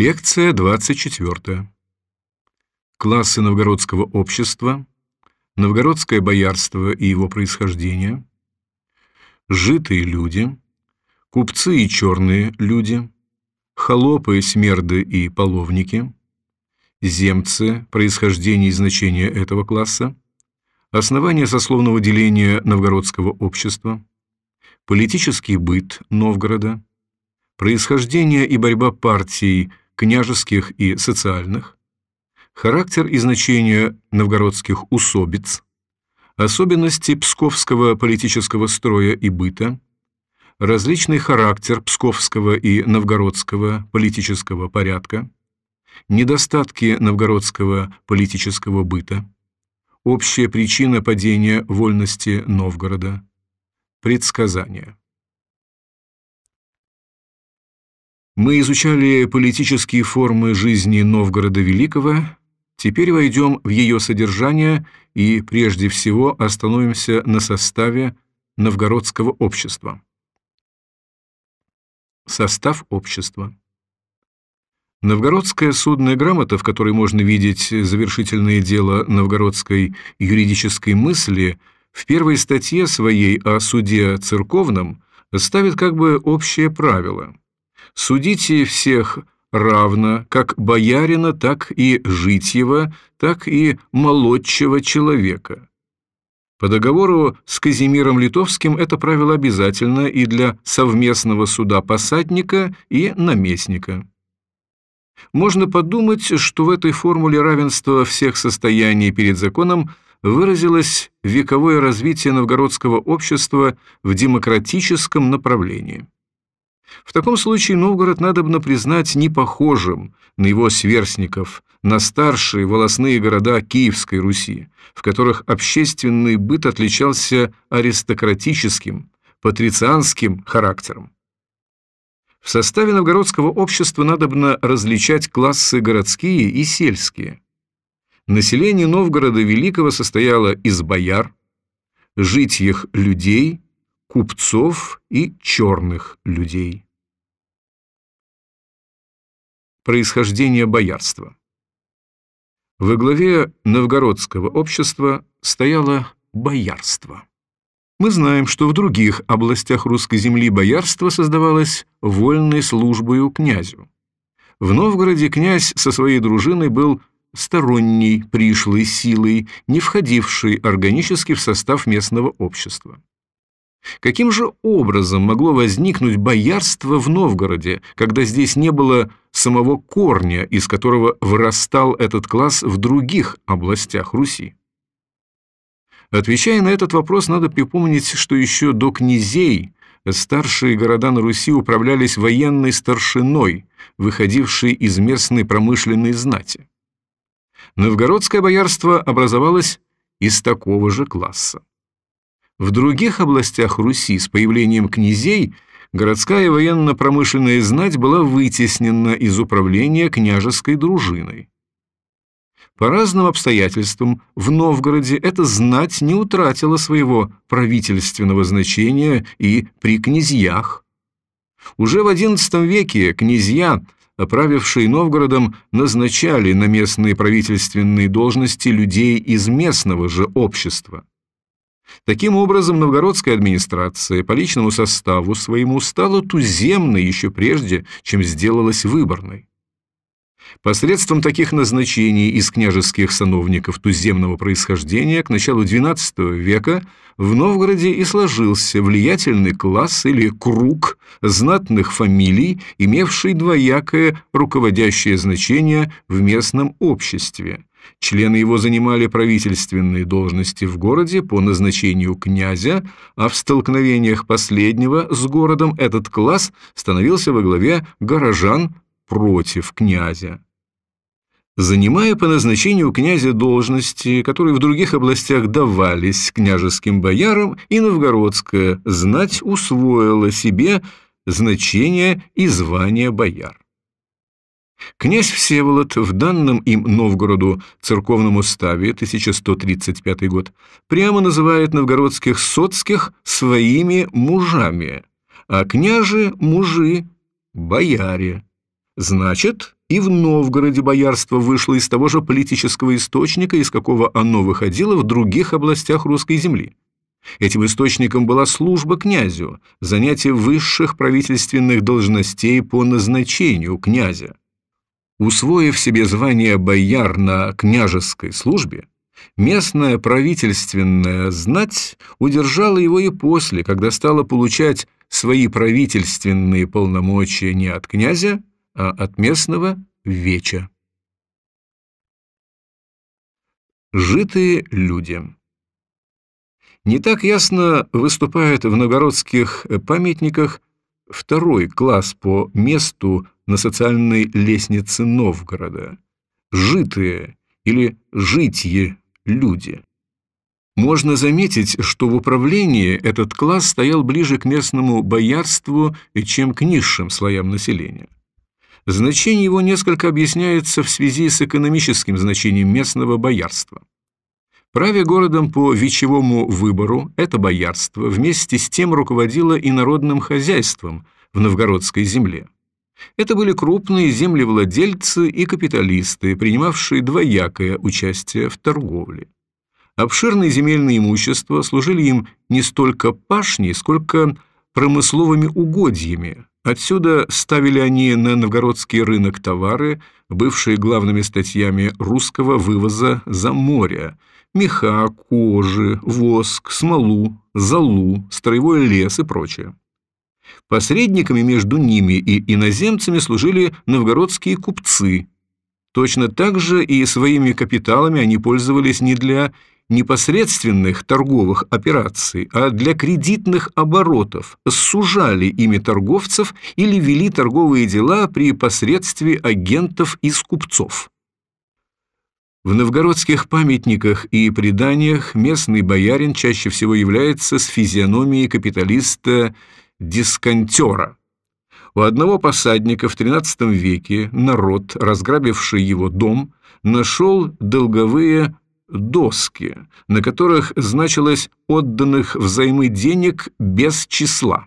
Лекция 24. Классы новгородского общества, новгородское боярство и его происхождение, житые люди, купцы и черные люди, холопы, смерды и половники, земцы, происхождение и значение этого класса, основание сословного деления новгородского общества, политический быт Новгорода, происхождение и борьба партий княжеских и социальных, характер и значение новгородских усобиц, особенности псковского политического строя и быта, различный характер псковского и новгородского политического порядка, недостатки новгородского политического быта, общая причина падения вольности Новгорода, предсказания. Мы изучали политические формы жизни Новгорода Великого, теперь войдем в ее содержание и прежде всего остановимся на составе новгородского общества. Состав общества. Новгородская судная грамота, в которой можно видеть завершительное дело новгородской юридической мысли, в первой статье своей о суде церковном ставит как бы общее правило – Судите всех равно, как боярина, так и житьего, так и молодчего человека. По договору с Казимиром Литовским это правило обязательно и для совместного суда посадника и наместника. Можно подумать, что в этой формуле равенства всех состояний перед законом выразилось вековое развитие новгородского общества в демократическом направлении. В таком случае Новгород надобно признать непохожим на его сверстников, на старшие волосные города Киевской Руси, в которых общественный быт отличался аристократическим, патрицианским характером. В составе новгородского общества надобно различать классы городские и сельские. Население Новгорода Великого состояло из бояр, житьих людей, купцов и черных людей. Происхождение боярства. Во главе новгородского общества стояло боярство. Мы знаем, что в других областях русской земли боярство создавалось вольной службою князю. В Новгороде князь со своей дружиной был сторонней, пришлой силой, не входившей органически в состав местного общества. Каким же образом могло возникнуть боярство в Новгороде, когда здесь не было самого корня, из которого вырастал этот класс в других областях Руси? Отвечая на этот вопрос, надо припомнить, что еще до князей старшие города на Руси управлялись военной старшиной, выходившей из местной промышленной знати. Новгородское боярство образовалось из такого же класса. В других областях Руси с появлением князей городская военно-промышленная знать была вытеснена из управления княжеской дружиной. По разным обстоятельствам в Новгороде эта знать не утратила своего правительственного значения и при князьях. Уже в XI веке князья, правившие Новгородом, назначали на местные правительственные должности людей из местного же общества. Таким образом, новгородская администрация по личному составу своему стала туземной еще прежде, чем сделалась выборной. Посредством таких назначений из княжеских сановников туземного происхождения к началу XII века в Новгороде и сложился влиятельный класс или круг знатных фамилий, имевший двоякое руководящее значение в местном обществе. Члены его занимали правительственные должности в городе по назначению князя, а в столкновениях последнего с городом этот класс становился во главе горожан против князя. Занимая по назначению князя должности, которые в других областях давались княжеским боярам, и новгородская знать усвоила себе значение и звание бояр. Князь Всеволод в данном им Новгороду церковном уставе 1135 год прямо называет новгородских соцких своими мужами, а княжи – мужи, бояре. Значит, И в Новгороде боярство вышло из того же политического источника, из какого оно выходило в других областях русской земли. Этим источником была служба князю, занятие высших правительственных должностей по назначению князя. Усвоив себе звание бояр на княжеской службе, местная правительственная знать удержала его и после, когда стала получать свои правительственные полномочия не от князя, а от местного веча. Житые люди Не так ясно выступает в новгородских памятниках второй класс по месту на социальной лестнице Новгорода – житые или житье люди. Можно заметить, что в управлении этот класс стоял ближе к местному боярству, чем к низшим слоям населения. Значение его несколько объясняется в связи с экономическим значением местного боярства. Правя городом по вечевому выбору, это боярство вместе с тем руководило и народным хозяйством в новгородской земле. Это были крупные землевладельцы и капиталисты, принимавшие двоякое участие в торговле. Обширные земельные имущества служили им не столько пашней, сколько промысловыми угодьями. Отсюда ставили они на новгородский рынок товары, бывшие главными статьями русского вывоза за море – меха, кожи, воск, смолу, золу, строевой лес и прочее. Посредниками между ними и иноземцами служили новгородские купцы. Точно так же и своими капиталами они пользовались не для непосредственных торговых операций, а для кредитных оборотов, сужали ими торговцев или вели торговые дела при посредстве агентов из купцов. В новгородских памятниках и преданиях местный боярин чаще всего является с физиономией капиталиста-дисконтера. У одного посадника в XIII веке народ, разграбивший его дом, нашел долговые доски, на которых значилось отданных взаймы денег без числа.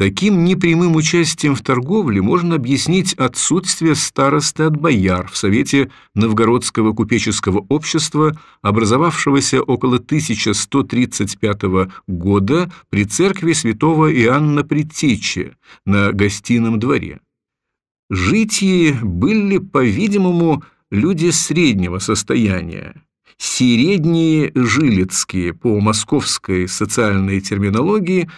Таким непрямым участием в торговле можно объяснить отсутствие старосты от бояр в Совете Новгородского купеческого общества, образовавшегося около 1135 года при церкви святого Иоанна Предтечи на гостином дворе. Житие были, по-видимому, люди среднего состояния, средние жилецкие по московской социальной терминологии,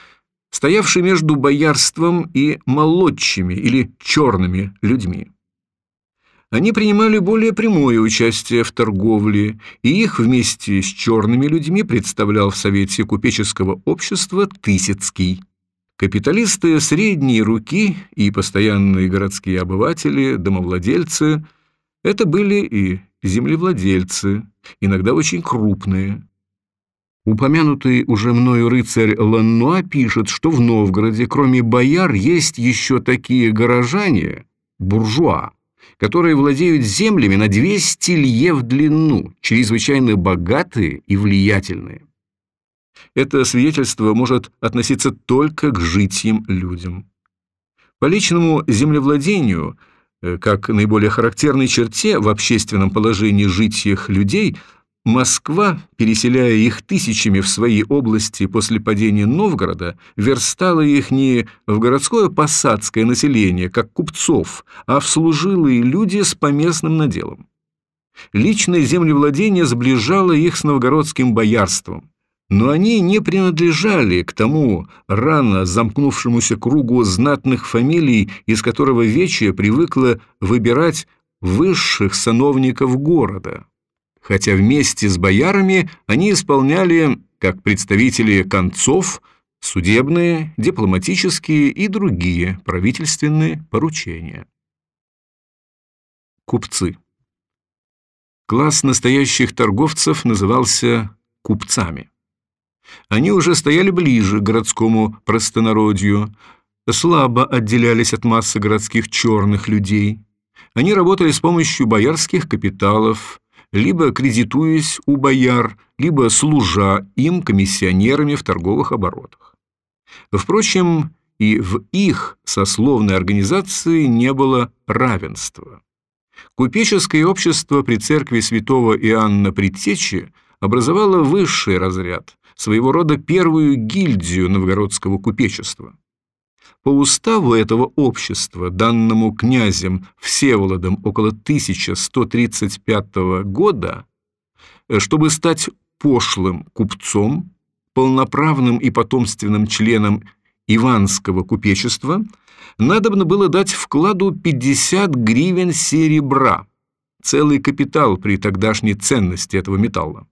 стоявшие между боярством и молодчими или черными людьми. Они принимали более прямое участие в торговле, и их вместе с черными людьми представлял в Совете купеческого общества Тысяцкий. Капиталисты средней руки и постоянные городские обыватели, домовладельцы – это были и землевладельцы, иногда очень крупные. Упомянутый уже мною рыцарь Ланнуа пишет, что в Новгороде, кроме бояр, есть еще такие горожане, буржуа, которые владеют землями на 200 лье в длину, чрезвычайно богатые и влиятельные. Это свидетельство может относиться только к житьям людям. По личному землевладению – Э, как наиболее характерной черте в общественном положении житиях людей, Москва, переселяя их тысячами в свои области после падения Новгорода, верстала их не в городское посадское население, как купцов, а в служилые люди с поместным наделом. Личное землевладение сближало их с новгородским боярством, но они не принадлежали к тому рано замкнувшемуся кругу знатных фамилий, из которого Вече привыкла выбирать высших сановников города. Хотя вместе с боярами они исполняли, как представители концов, судебные, дипломатические и другие правительственные поручения. Купцы. Класс настоящих торговцев назывался купцами. Они уже стояли ближе к городскому простонародью, слабо отделялись от массы городских черных людей. Они работали с помощью боярских капиталов, либо кредитуясь у бояр, либо служа им комиссионерами в торговых оборотах. Впрочем, и в их сословной организации не было равенства. Купеческое общество при церкви святого Иоанна Предтечи образовало высший разряд, своего рода первую гильдию новгородского купечества. По уставу этого общества, данному князем Всеволодом около 1135 года, чтобы стать пошлым купцом, полноправным и потомственным членом Иванского купечества, надобно было дать вкладу 50 гривен серебра, целый капитал при тогдашней ценности этого металла.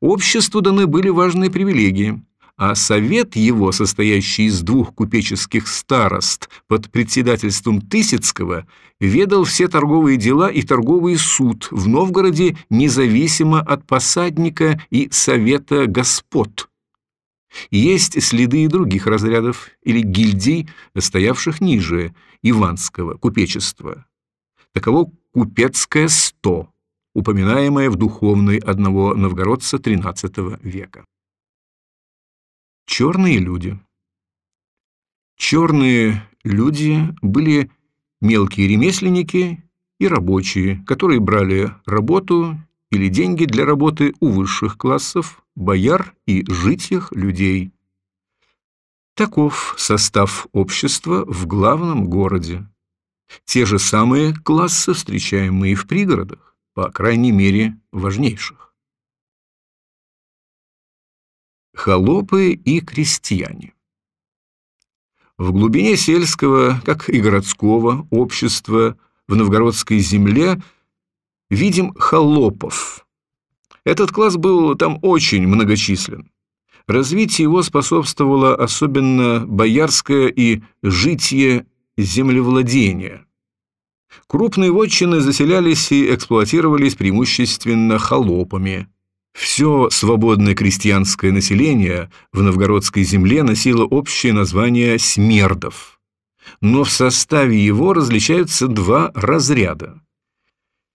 Обществу даны были важные привилегии, а совет его, состоящий из двух купеческих старост под председательством Тысяцкого, ведал все торговые дела и торговый суд в Новгороде независимо от посадника и совета господ. Есть следы и других разрядов или гильдий, стоявших ниже Иванского купечества. Таково купецкое сто, упоминаемое в духовной одного новгородца XIII века. Черные люди. Черные люди были мелкие ремесленники и рабочие, которые брали работу или деньги для работы у высших классов, бояр и житьих людей. Таков состав общества в главном городе. Те же самые классы встречаем мы и в пригородах, по крайней мере, важнейших. Холопы и крестьяне В глубине сельского, как и городского, общества в новгородской земле видим холопов. Этот класс был там очень многочислен. Развитию его способствовало особенно боярское и житие землевладения. Крупные вотчины заселялись и эксплуатировались преимущественно холопами. Все свободное крестьянское население в новгородской земле носило общее название смердов. Но в составе его различаются два разряда.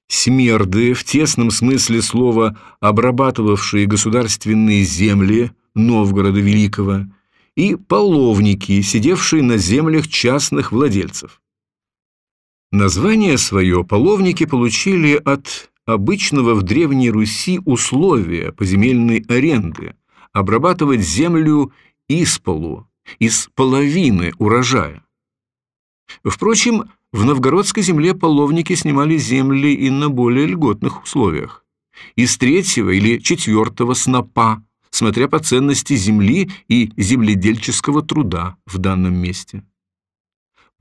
Смерды, в тесном смысле слова обрабатывавшие государственные земли Новгорода Великого, и половники, сидевшие на землях частных владельцев. Название свое половники получили от обычного в Древней Руси условия поземельной аренды обрабатывать землю из полу, из половины урожая. Впрочем, в новгородской земле половники снимали земли и на более льготных условиях. Из третьего или четвертого снопа, смотря по ценности земли и земледельческого труда в данном месте.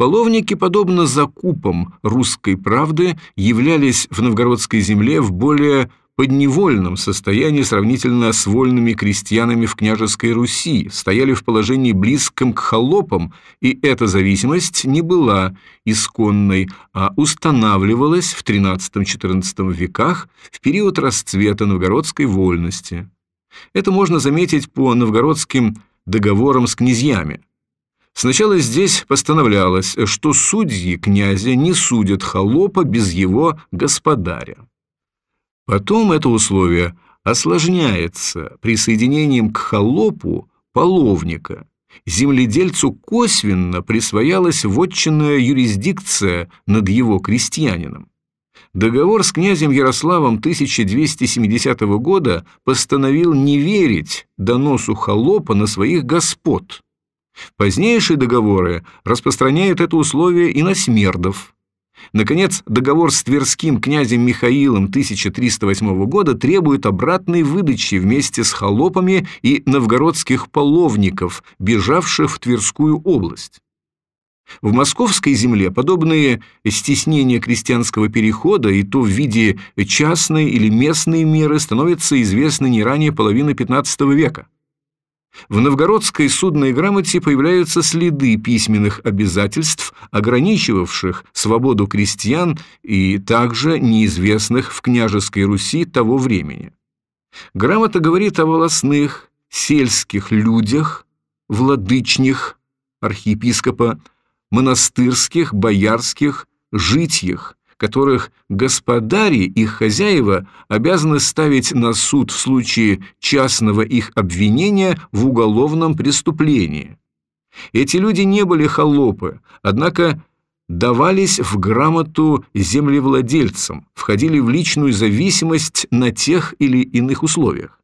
Половники, подобно закупам русской правды, являлись в новгородской земле в более подневольном состоянии сравнительно с вольными крестьянами в княжеской Руси, стояли в положении близком к холопам, и эта зависимость не была исконной, а устанавливалась в XIII-XIV веках в период расцвета новгородской вольности. Это можно заметить по новгородским договорам с князьями. Сначала здесь постановлялось, что судьи князя не судят холопа без его господаря. Потом это условие осложняется присоединением к холопу половника. Земледельцу косвенно присвоялась вотчинная юрисдикция над его крестьянином. Договор с князем Ярославом 1270 года постановил не верить доносу холопа на своих господ – Позднейшие договоры распространяют это условие и на смердов. Наконец, договор с Тверским князем Михаилом 1308 года требует обратной выдачи вместе с холопами и новгородских половников, бежавших в Тверскую область. В московской земле подобные стеснения крестьянского перехода и то в виде частной или местной меры становятся известны не ранее половины XV века. В новгородской судной грамоте появляются следы письменных обязательств, ограничивавших свободу крестьян и также неизвестных в княжеской Руси того времени. Грамота говорит о волосных, сельских людях, владычних, архиепископа, монастырских, боярских, житьях, которых господари, их хозяева, обязаны ставить на суд в случае частного их обвинения в уголовном преступлении. Эти люди не были холопы, однако давались в грамоту землевладельцам, входили в личную зависимость на тех или иных условиях.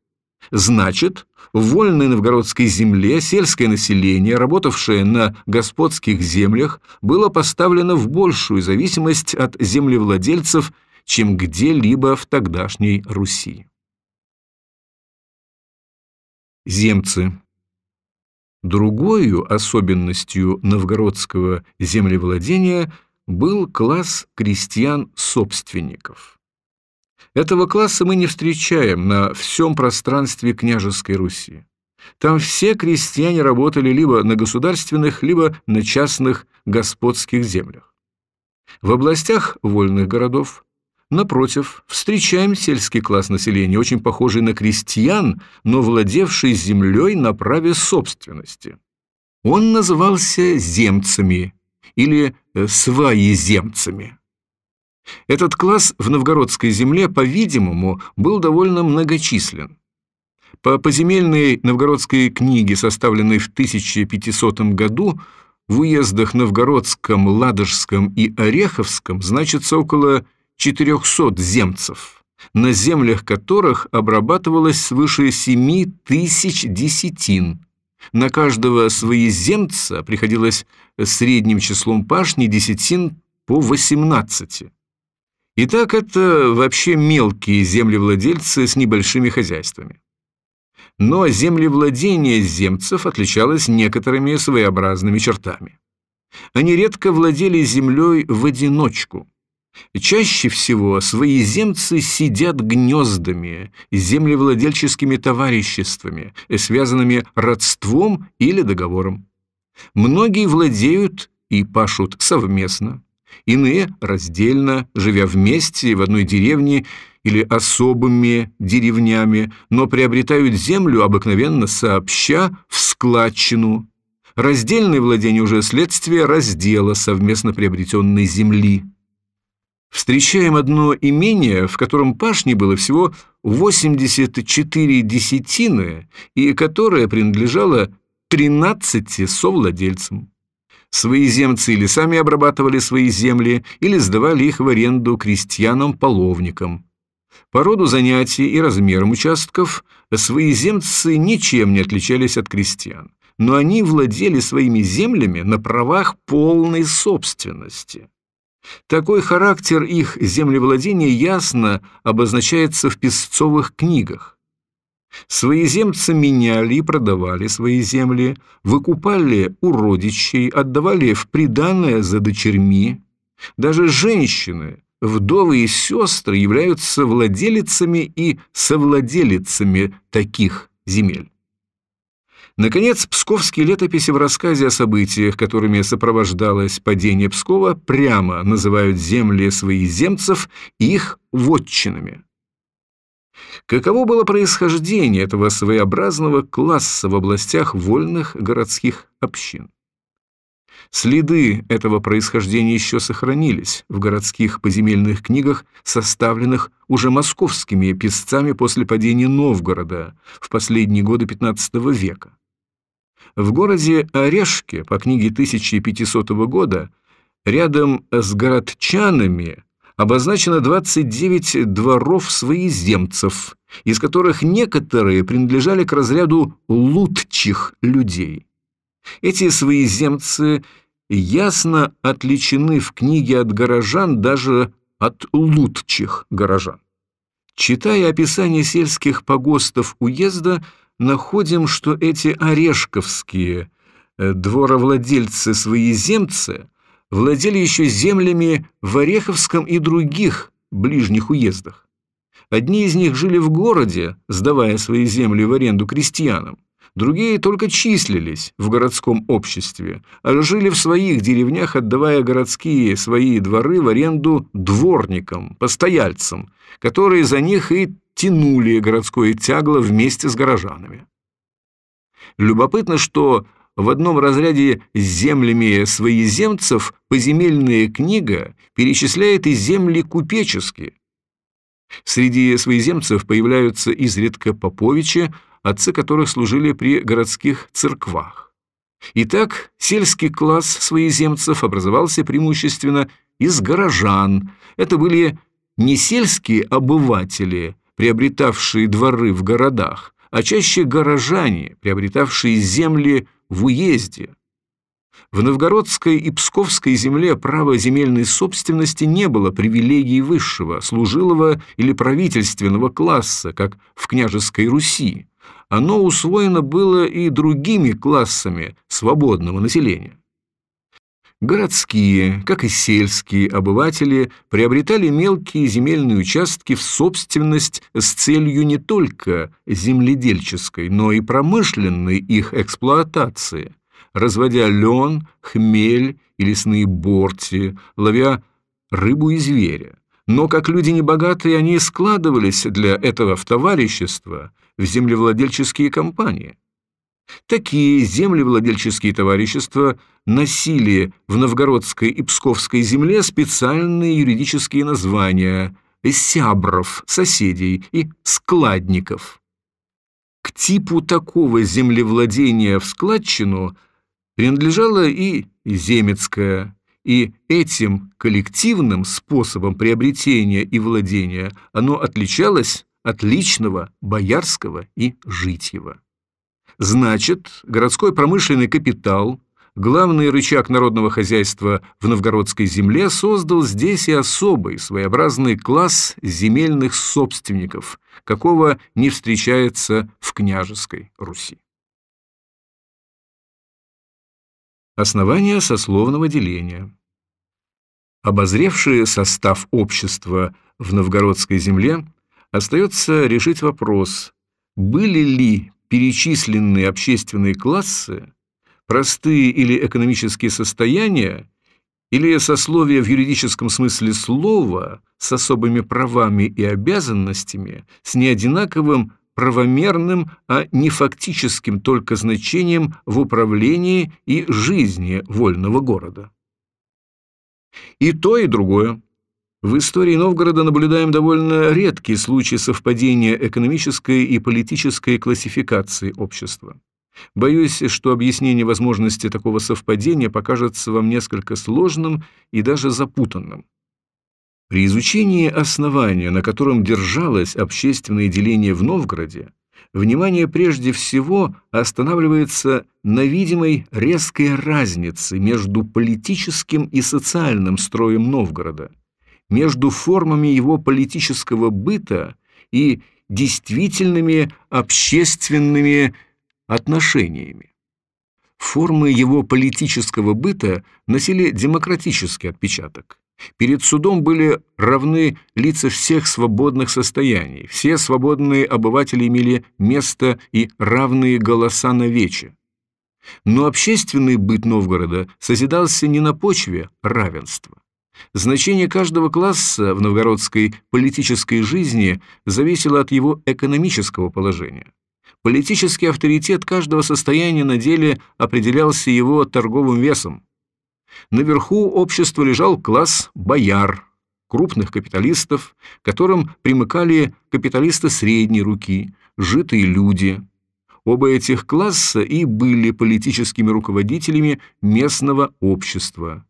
Значит, в вольной новгородской земле сельское население, работавшее на господских землях, было поставлено в большую зависимость от землевладельцев, чем где-либо в тогдашней Руси. Земцы Другою особенностью новгородского землевладения был класс крестьян-собственников. Этого класса мы не встречаем на всем пространстве княжеской Руси. Там все крестьяне работали либо на государственных, либо на частных господских землях. В областях вольных городов Напротив, встречаем сельский класс населения, очень похожий на крестьян, но владевший землей на праве собственности. Он назывался земцами или э, сваеземцами. Этот класс в новгородской земле, по-видимому, был довольно многочислен. По поземельной новгородской книге, составленной в 1500 году, в уездах Новгородском, Ладожском и Ореховском значится около 400 земцев, на землях которых обрабатывалось свыше 7 тысяч десятин. На каждого своеземца приходилось средним числом пашни десятин по 18. Итак, это вообще мелкие землевладельцы с небольшими хозяйствами. Но землевладение земцев отличалось некоторыми своеобразными чертами. Они редко владели землей в одиночку – Чаще всего свои земцы сидят гнездами, землевладельческими товариществами, связанными родством или договором. Многие владеют и пашут совместно, иные раздельно, живя вместе в одной деревне или особыми деревнями, но приобретают землю обыкновенно сообща в складчину. Раздельное владение уже следствие раздела совместно приобретенной земли встречаем одно имение, в котором пашни было всего 84 десятины и которое принадлежало 13 совладельцам. Свои земцы или сами обрабатывали свои земли, или сдавали их в аренду крестьянам-половникам. По роду занятий и размерам участков свои земцы ничем не отличались от крестьян, но они владели своими землями на правах полной собственности. Такой характер их землевладения ясно обозначается в песцовых книгах. Своеземцы меняли и продавали свои земли, выкупали у родичей, отдавали в приданное за дочерьми. Даже женщины, вдовы и сестры являются владелицами и совладелицами таких земель. Наконец, псковские летописи в рассказе о событиях, которыми сопровождалось падение Пскова, прямо называют земли своих земцев их вотчинами. Каково было происхождение этого своеобразного класса в областях вольных городских общин? Следы этого происхождения еще сохранились в городских поземельных книгах, составленных уже московскими писцами после падения Новгорода в последние годы XV века. В городе Орешке по книге 1500 года рядом с городчанами обозначено 29 дворов своеземцев, из которых некоторые принадлежали к разряду лутчих людей. Эти своеземцы ясно отличены в книге от горожан даже от лутчих горожан. Читая описание сельских погостов уезда, находим, что эти орешковские э, дворовладельцы-своеземцы владели еще землями в Ореховском и других ближних уездах. Одни из них жили в городе, сдавая свои земли в аренду крестьянам, другие только числились в городском обществе, а жили в своих деревнях, отдавая городские свои дворы в аренду дворникам, постояльцам, которые за них и тянули городское тягло вместе с горожанами. Любопытно, что в одном разряде с землями своеземцев поземельная книга перечисляет и земли купеческие. Среди своеземцев появляются изредка поповичи, отцы которых служили при городских церквах. Итак, сельский класс своеземцев образовался преимущественно из горожан. Это были не сельские обыватели, приобретавшие дворы в городах, а чаще горожане, приобретавшие земли в уезде. В новгородской и псковской земле право земельной собственности не было привилегией высшего, служилого или правительственного класса, как в княжеской Руси. Оно усвоено было и другими классами свободного населения. Городские, как и сельские обыватели приобретали мелкие земельные участки в собственность с целью не только земледельческой, но и промышленной их эксплуатации, разводя лен, хмель и лесные борти, ловя рыбу и зверя. Но как люди небогатые, они складывались для этого в товарищество, в землевладельческие компании. Такие землевладельческие товарищества носили в новгородской и псковской земле специальные юридические названия «сябров», «соседей» и «складников». К типу такого землевладения в складчину принадлежала и земецкая, и этим коллективным способом приобретения и владения оно отличалось от личного, боярского и житьего. Значит, городской промышленный капитал, главный рычаг народного хозяйства в новгородской земле, создал здесь и особый, своеобразный класс земельных собственников, какого не встречается в княжеской Руси. Основание сословного деления Обозревшие состав общества в новгородской земле, остается решить вопрос, были ли перечисленные общественные классы, простые или экономические состояния, или сословия в юридическом смысле слова с особыми правами и обязанностями, с неодинаковым правомерным, а не фактическим только значением в управлении и жизни вольного города. И то, и другое в истории Новгорода наблюдаем довольно редкий случай совпадения экономической и политической классификации общества. Боюсь, что объяснение возможности такого совпадения покажется вам несколько сложным и даже запутанным. При изучении основания, на котором держалось общественное деление в Новгороде, внимание прежде всего останавливается на видимой резкой разнице между политическим и социальным строем Новгорода – между формами его политического быта и действительными общественными отношениями. Формы его политического быта носили демократический отпечаток. Перед судом были равны лица всех свободных состояний, все свободные обыватели имели место и равные голоса на вече. Но общественный быт Новгорода созидался не на почве равенства. Значение каждого класса в новгородской политической жизни зависело от его экономического положения. Политический авторитет каждого состояния на деле определялся его торговым весом. Наверху общества лежал класс бояр, крупных капиталистов, которым примыкали капиталисты средней руки, житые люди. Оба этих класса и были политическими руководителями местного общества.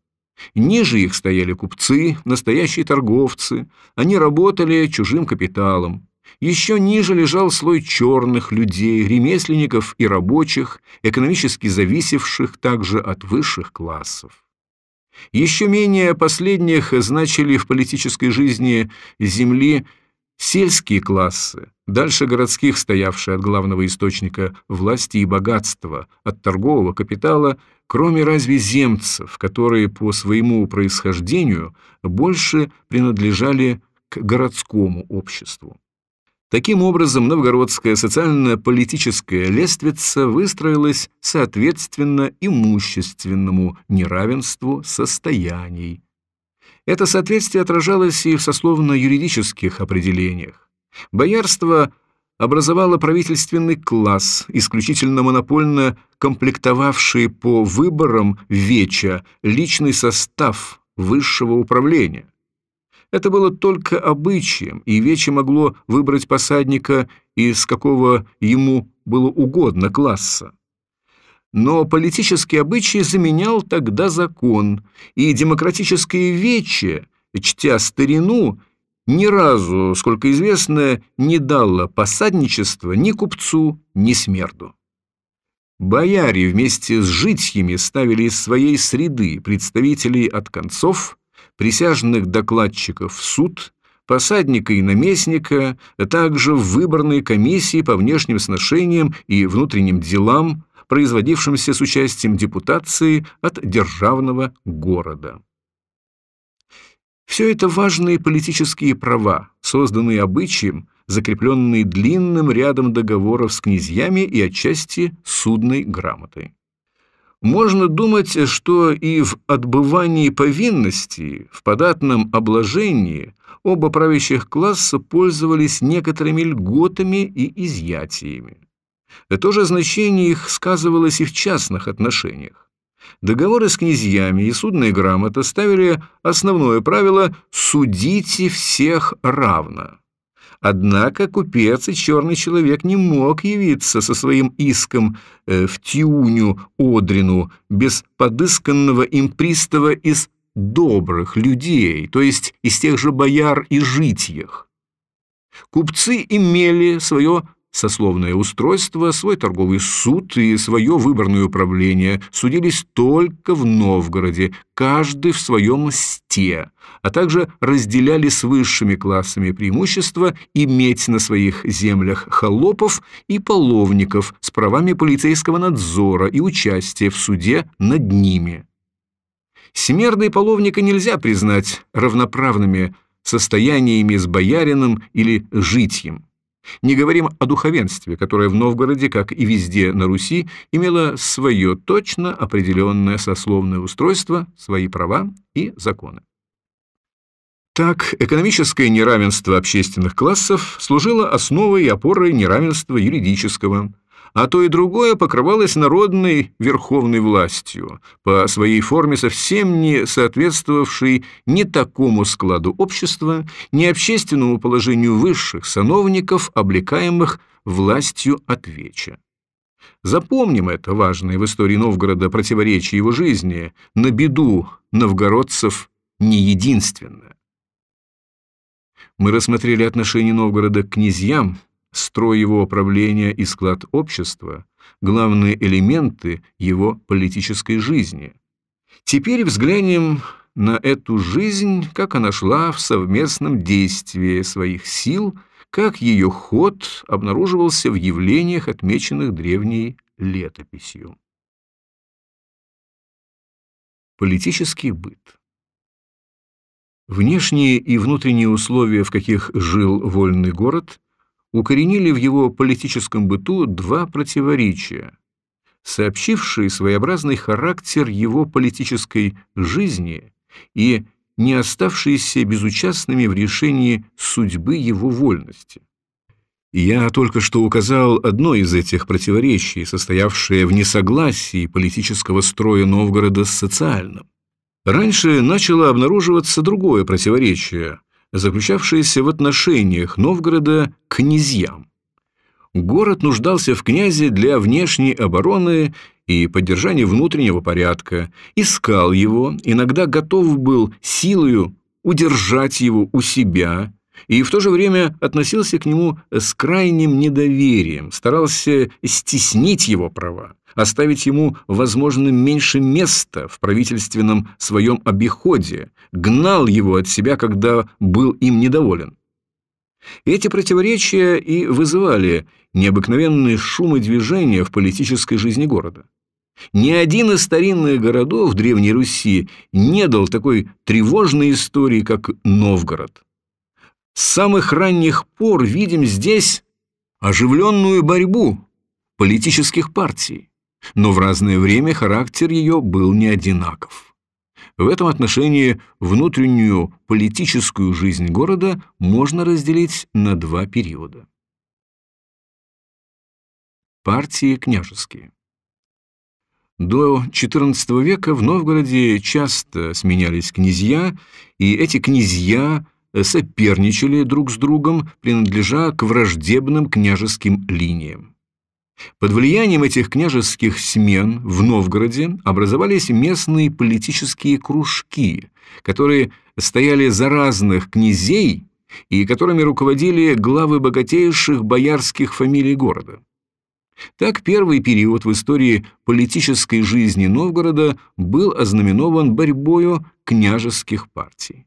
Ниже их стояли купцы, настоящие торговцы. Они работали чужим капиталом. Еще ниже лежал слой черных людей, ремесленников и рабочих, экономически зависевших также от высших классов. Еще менее последних значили в политической жизни земли сельские классы, дальше городских, стоявшие от главного источника власти и богатства, от торгового капитала – кроме разве земцев, которые по своему происхождению больше принадлежали к городскому обществу. Таким образом, новгородская социально-политическая лествица выстроилась соответственно имущественному неравенству состояний. Это соответствие отражалось и в сословно-юридических определениях. Боярство – образовала правительственный класс, исключительно монопольно комплектовавший по выборам Веча личный состав высшего управления. Это было только обычаем, и Вече могло выбрать посадника из какого ему было угодно класса. Но политический обычай заменял тогда закон, и демократическое вече, чтя старину, ни разу, сколько известно, не дало посадничества ни купцу, ни смерду. Бояре вместе с житьями ставили из своей среды представителей от концов, присяжных докладчиков в суд, посадника и наместника, а также в выборные комиссии по внешним сношениям и внутренним делам, производившимся с участием депутации от державного города. Все это важные политические права, созданные обычаем, закрепленные длинным рядом договоров с князьями и отчасти судной грамотой. Можно думать, что и в отбывании повинности, в податном обложении оба правящих класса пользовались некоторыми льготами и изъятиями. То же значение их сказывалось и в частных отношениях. Договоры с князьями и судная грамота ставили основное правило «судите всех равно». Однако купец и черный человек не мог явиться со своим иском э, в Тиуню Одрину без подысканного им пристава из добрых людей, то есть из тех же бояр и житьях. Купцы имели свое сословное устройство, свой торговый суд и свое выборное управление судились только в Новгороде, каждый в своем сте, а также разделяли с высшими классами преимущество иметь на своих землях холопов и половников с правами полицейского надзора и участия в суде над ними. Семерда и половника нельзя признать равноправными состояниями с боярином или житьем. Не говорим о духовенстве, которое в Новгороде, как и везде на Руси, имело свое точно определенное сословное устройство, свои права и законы. Так, экономическое неравенство общественных классов служило основой и опорой неравенства юридического – а то и другое покрывалось народной верховной властью, по своей форме совсем не соответствовавшей ни такому складу общества, ни общественному положению высших сановников, облекаемых властью отвеча. Запомним это важное в истории Новгорода противоречие его жизни, на беду новгородцев не единственное. Мы рассмотрели отношение Новгорода к князьям, строй его правления и склад общества, главные элементы его политической жизни. Теперь взглянем на эту жизнь, как она шла в совместном действии своих сил, как ее ход обнаруживался в явлениях, отмеченных древней летописью. Политический быт Внешние и внутренние условия, в каких жил вольный город, укоренили в его политическом быту два противоречия, сообщившие своеобразный характер его политической жизни и не оставшиеся безучастными в решении судьбы его вольности. Я только что указал одно из этих противоречий, состоявшее в несогласии политического строя Новгорода с социальным. Раньше начало обнаруживаться другое противоречие, заключавшееся в отношениях Новгорода к князьям. Город нуждался в князе для внешней обороны и поддержания внутреннего порядка, искал его, иногда готов был силою удержать его у себя и в то же время относился к нему с крайним недоверием, старался стеснить его права, оставить ему, возможно, меньше места в правительственном своем обиходе, гнал его от себя, когда был им недоволен. Эти противоречия и вызывали необыкновенные шумы движения в политической жизни города. Ни один из старинных городов Древней Руси не дал такой тревожной истории, как Новгород. С самых ранних пор видим здесь оживленную борьбу политических партий, но в разное время характер ее был не одинаков. В этом отношении внутреннюю политическую жизнь города можно разделить на два периода. Партии княжеские. До XIV века в Новгороде часто сменялись князья, и эти князья соперничали друг с другом, принадлежа к враждебным княжеским линиям. Под влиянием этих княжеских смен в Новгороде образовались местные политические кружки, которые стояли за разных князей и которыми руководили главы богатейших боярских фамилий города. Так первый период в истории политической жизни Новгорода был ознаменован борьбою княжеских партий.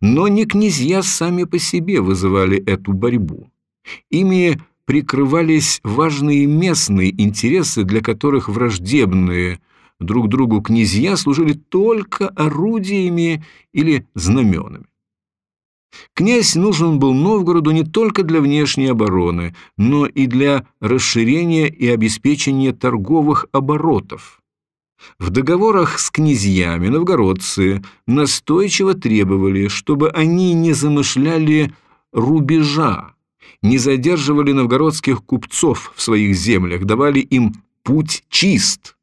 Но не князья сами по себе вызывали эту борьбу. Ими прикрывались важные местные интересы, для которых враждебные друг другу князья служили только орудиями или знаменами. Князь нужен был Новгороду не только для внешней обороны, но и для расширения и обеспечения торговых оборотов. В договорах с князьями новгородцы настойчиво требовали, чтобы они не замышляли рубежа, не задерживали новгородских купцов в своих землях, давали им путь чист.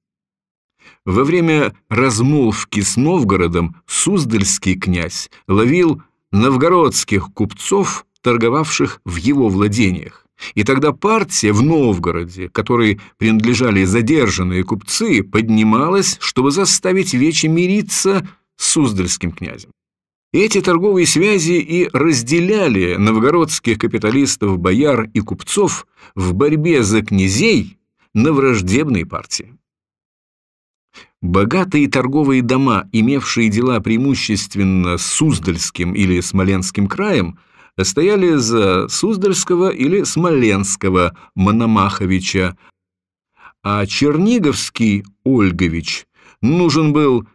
Во время размолвки с Новгородом Суздальский князь ловил новгородских купцов, торговавших в его владениях. И тогда партия в Новгороде, которой принадлежали задержанные купцы, поднималась, чтобы заставить Вече мириться с Суздальским князем. Эти торговые связи и разделяли новгородских капиталистов, бояр и купцов в борьбе за князей на враждебной партии. Богатые торговые дома, имевшие дела преимущественно с Суздальским или Смоленским краем, стояли за Суздальского или Смоленского Мономаховича, а Черниговский Ольгович нужен был,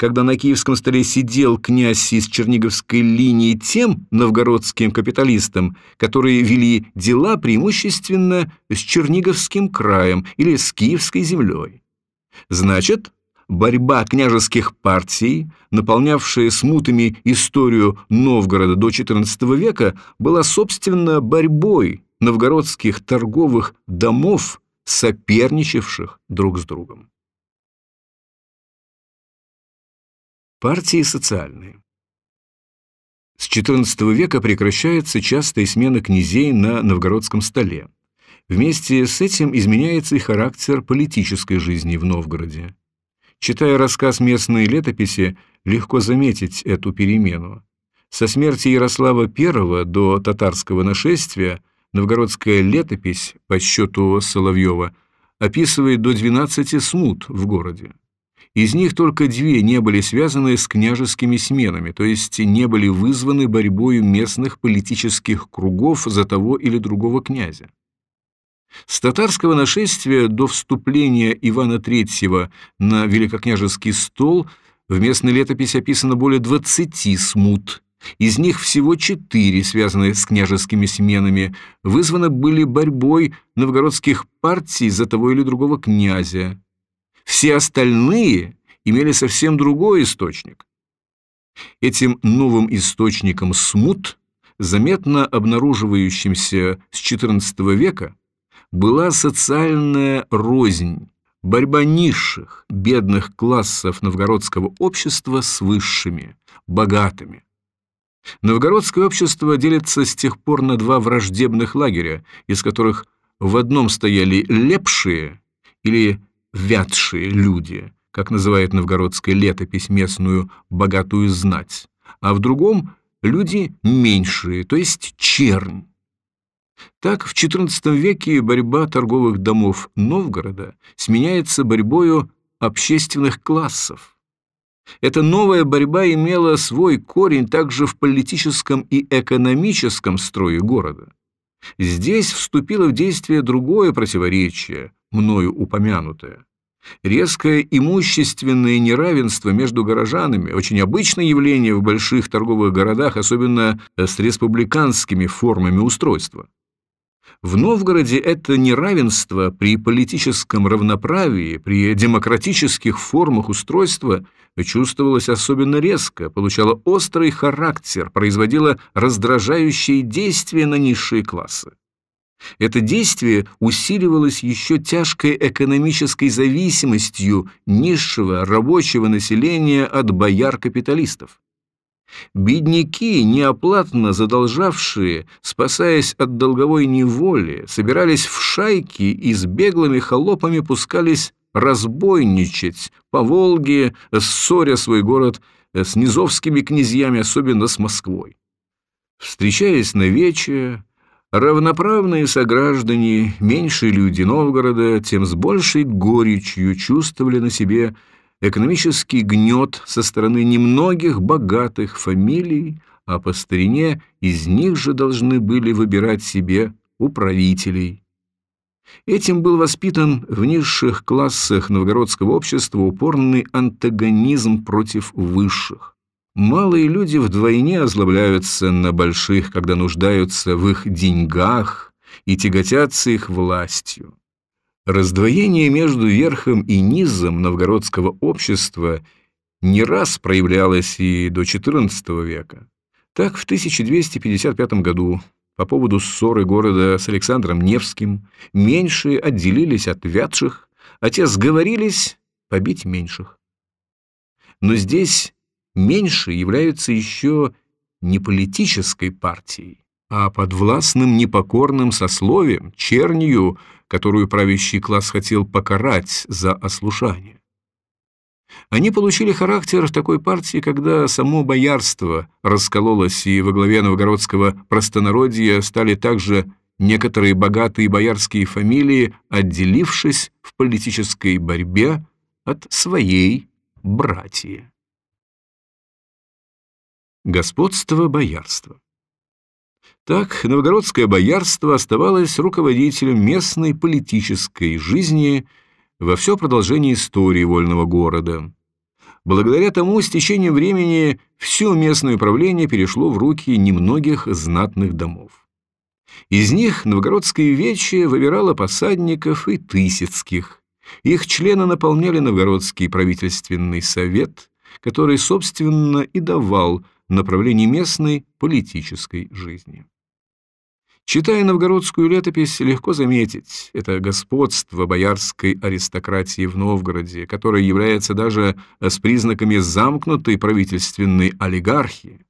когда на киевском столе сидел князь из Черниговской линии тем новгородским капиталистам, которые вели дела преимущественно с Черниговским краем или с Киевской землей. Значит, борьба княжеских партий, наполнявшая смутами историю Новгорода до XIV века, была, собственно, борьбой новгородских торговых домов, соперничавших друг с другом. Партии социальные С XIV века прекращается частая смена князей на новгородском столе. Вместе с этим изменяется и характер политической жизни в Новгороде. Читая рассказ местной летописи, легко заметить эту перемену. Со смерти Ярослава I до татарского нашествия новгородская летопись по счету Соловьева описывает до 12 смут в городе. Из них только две не были связаны с княжескими сменами, то есть не были вызваны борьбой местных политических кругов за того или другого князя. С татарского нашествия до вступления Ивана III на великокняжеский стол в местной летописи описано более 20 смут. Из них всего четыре, связанные с княжескими сменами, вызваны были борьбой новгородских партий за того или другого князя. Все остальные имели совсем другой источник. Этим новым источником смут, заметно обнаруживающимся с XIV века, была социальная рознь, борьба низших, бедных классов новгородского общества с высшими, богатыми. Новгородское общество делится с тех пор на два враждебных лагеря, из которых в одном стояли лепшие или вятшие люди, как называет новгородская летопись местную богатую знать, а в другом – люди меньшие, то есть чернь. Так в XIV веке борьба торговых домов Новгорода сменяется борьбою общественных классов. Эта новая борьба имела свой корень также в политическом и экономическом строе города. Здесь вступило в действие другое противоречие, мною упомянутое. Резкое имущественное неравенство между горожанами – очень обычное явление в больших торговых городах, особенно с республиканскими формами устройства. В Новгороде это неравенство при политическом равноправии, при демократических формах устройства чувствовалось особенно резко, получало острый характер, производило раздражающие действия на низшие классы. Это действие усиливалось еще тяжкой экономической зависимостью низшего рабочего населения от бояр-капиталистов. Бедняки, неоплатно задолжавшие, спасаясь от долговой неволи, собирались в шайки и с беглыми холопами пускались разбойничать по Волге, ссоря свой город с низовскими князьями, особенно с Москвой. Встречаясь на вече, равноправные сограждане, меньшие люди Новгорода, тем с большей горечью чувствовали на себе экономический гнет со стороны немногих богатых фамилий, а по старине из них же должны были выбирать себе управителей. Этим был воспитан в низших классах новгородского общества упорный антагонизм против высших. Малые люди вдвойне озлобляются на больших, когда нуждаются в их деньгах и тяготятся их властью. Раздвоение между верхом и низом новгородского общества не раз проявлялось и до XIV века. Так в 1255 году по поводу ссоры города с Александром Невским меньшие отделились от вятших, а те сговорились побить меньших. Но здесь меньшие являются еще не политической партией, а подвластным непокорным сословием, чернью, которую правящий класс хотел покарать за ослушание. Они получили характер такой партии, когда само боярство раскололось, и во главе новгородского простонародья стали также некоторые богатые боярские фамилии, отделившись в политической борьбе от своей братьи. Господство боярства так новгородское боярство оставалось руководителем местной политической жизни во все продолжение истории вольного города. Благодаря тому, с течением времени все местное управление перешло в руки немногих знатных домов. Из них новгородское вече выбирало посадников и тысяцких. Их члены наполняли новгородский правительственный совет, который, собственно, и давал направлении местной политической жизни. Читая новгородскую летопись, легко заметить это господство боярской аристократии в Новгороде, которое является даже с признаками замкнутой правительственной олигархии.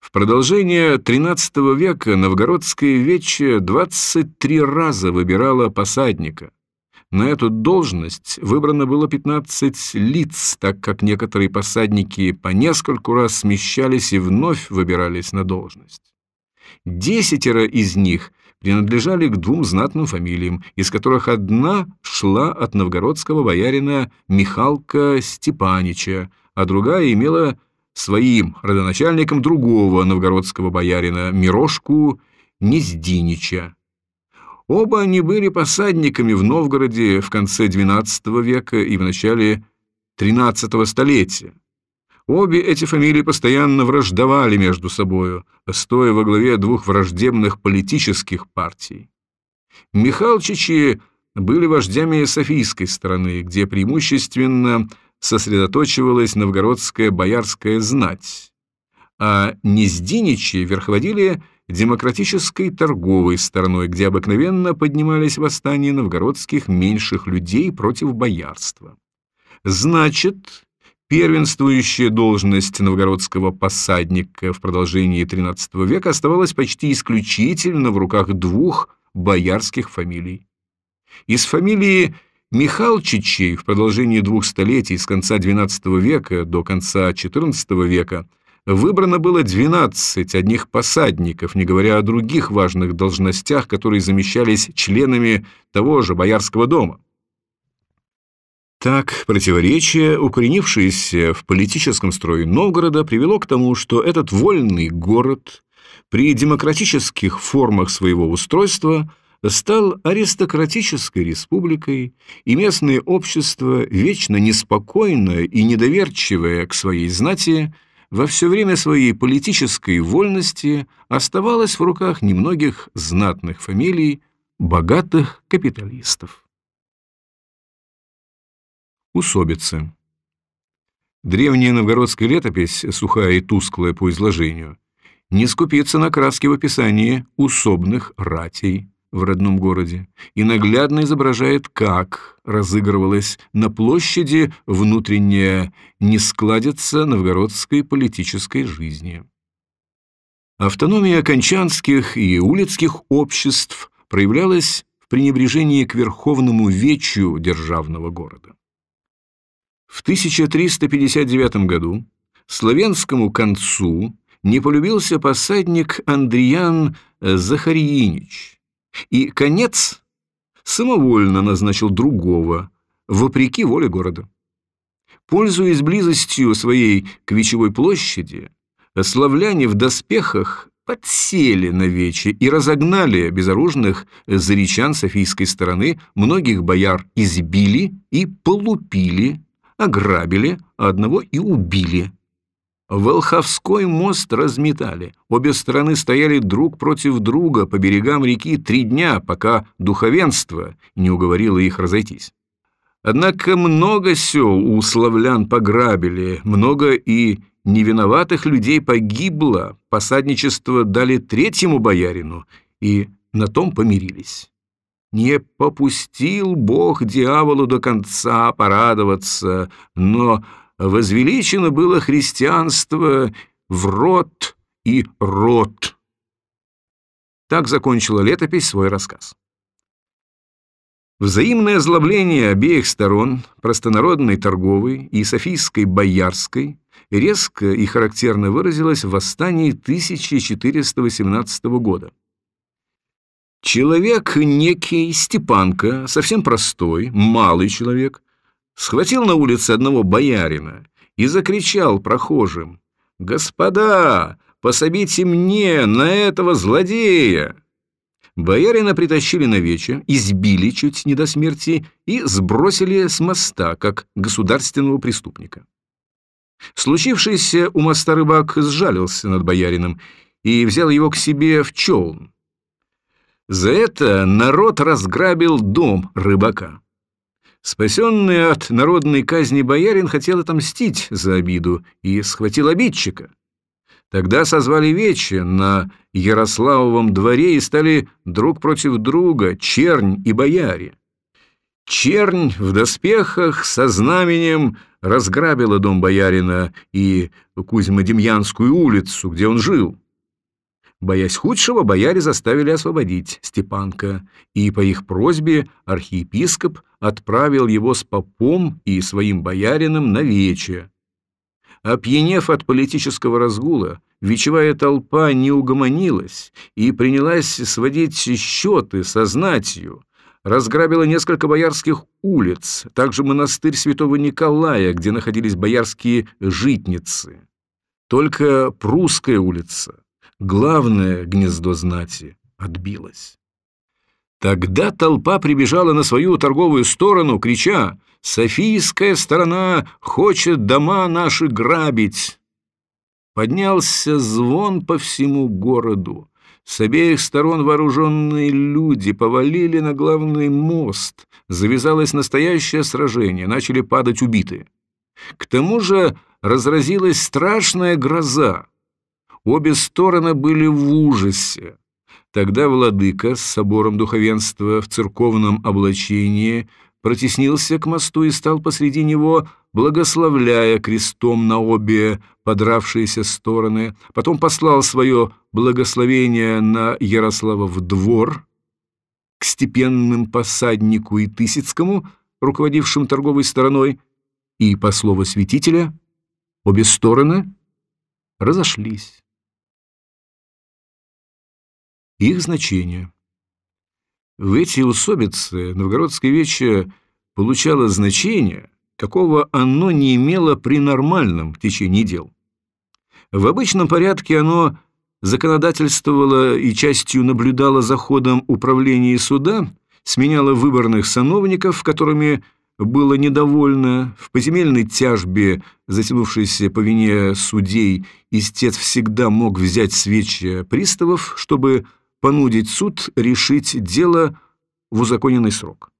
В продолжение XIII века новгородское вече 23 раза выбирало посадника, на эту должность выбрано было 15 лиц, так как некоторые посадники по нескольку раз смещались и вновь выбирались на должность. Десятеро из них принадлежали к двум знатным фамилиям, из которых одна шла от новгородского боярина Михалка Степанича, а другая имела своим родоначальником другого новгородского боярина Мирошку Нездинича. Оба они были посадниками в Новгороде в конце XII века и в начале XIII столетия. Обе эти фамилии постоянно враждовали между собою, стоя во главе двух враждебных политических партий. Михалчичи были вождями Софийской стороны, где преимущественно сосредоточивалась новгородская боярская знать, а Нездиничи верховодили демократической торговой стороной, где обыкновенно поднимались восстания новгородских меньших людей против боярства. Значит, первенствующая должность новгородского посадника в продолжении XIII века оставалась почти исключительно в руках двух боярских фамилий. Из фамилии Михалчичей в продолжении двух столетий с конца XII века до конца XIV века – Выбрано было 12 одних посадников, не говоря о других важных должностях, которые замещались членами того же боярского дома. Так, противоречие, укоренившееся в политическом строе Новгорода, привело к тому, что этот вольный город при демократических формах своего устройства стал аристократической республикой, и местное общество, вечно неспокойное и недоверчивое к своей знати, во все время своей политической вольности оставалась в руках немногих знатных фамилий богатых капиталистов. Усобицы. Древняя новгородская летопись, сухая и тусклая по изложению, не скупится на краски в описании усобных ратей, в родном городе и наглядно изображает, как разыгрывалась на площади внутренняя нескладица новгородской политической жизни. Автономия кончанских и улицких обществ проявлялась в пренебрежении к верховному вечью державного города. В 1359 году славянскому концу не полюбился посадник Андриан Захариинич, и конец самовольно назначил другого, вопреки воле города. Пользуясь близостью своей к Вечевой площади, славляне в доспехах подсели на вече и разогнали безоружных заречан Софийской стороны, многих бояр избили и полупили, ограбили, а одного и убили. Волховской мост разметали. Обе стороны стояли друг против друга по берегам реки три дня, пока духовенство не уговорило их разойтись. Однако много сел у славлян пограбили, много и невиноватых людей погибло, посадничество дали третьему боярину, и на том помирились. Не попустил Бог дьяволу до конца порадоваться, но возвеличено было христианство в род и род. Так закончила летопись свой рассказ. Взаимное озлобление обеих сторон, простонародной торговой и софийской боярской, резко и характерно выразилось в восстании 1418 года. Человек некий Степанка, совсем простой, малый человек, схватил на улице одного боярина и закричал прохожим «Господа, пособите мне на этого злодея!» Боярина притащили на вече, избили чуть не до смерти и сбросили с моста, как государственного преступника. Случившийся у моста рыбак сжалился над боярином и взял его к себе в челн. За это народ разграбил дом рыбака. Спасенный от народной казни боярин хотел отомстить за обиду и схватил обидчика. Тогда созвали вече на Ярославовом дворе и стали друг против друга чернь и бояре. Чернь в доспехах со знаменем разграбила дом боярина и Кузьмо-Демьянскую улицу, где он жил. Боясь худшего, бояре заставили освободить Степанка, и по их просьбе архиепископ отправил его с попом и своим боярином на вече. Опьянев от политического разгула, вечевая толпа не угомонилась и принялась сводить счеты со знатью, разграбила несколько боярских улиц, также монастырь святого Николая, где находились боярские житницы. Только Прусская улица главное гнездо знати отбилось. Тогда толпа прибежала на свою торговую сторону, крича «Софийская сторона хочет дома наши грабить!» Поднялся звон по всему городу. С обеих сторон вооруженные люди повалили на главный мост. Завязалось настоящее сражение, начали падать убитые. К тому же разразилась страшная гроза. Обе стороны были в ужасе. Тогда владыка с собором духовенства в церковном облачении протеснился к мосту и стал посреди него, благословляя крестом на обе подравшиеся стороны, потом послал свое благословение на Ярославов двор к степенным посаднику и Тысяцкому, руководившим торговой стороной, и, по слову святителя, обе стороны разошлись их значение. В эти усобицы новгородское вече получало значение, какого оно не имело при нормальном течении дел. В обычном порядке оно законодательствовало и частью наблюдало за ходом управления суда, сменяло выборных сановников, которыми было недовольно, в поземельной тяжбе, затянувшейся по вине судей, истец всегда мог взять свечи приставов, чтобы понудить суд решить дело в узаконенный срок.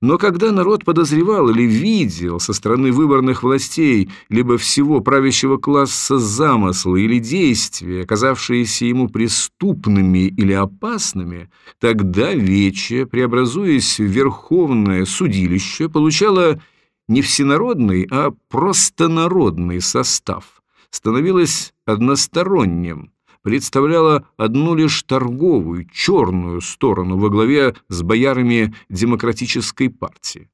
Но когда народ подозревал или видел со стороны выборных властей либо всего правящего класса замыслы или действия, оказавшиеся ему преступными или опасными, тогда Вече, преобразуясь в Верховное судилище, получало не всенародный, а простонародный состав, становилось односторонним, представляла одну лишь торговую, черную сторону во главе с боярами демократической партии.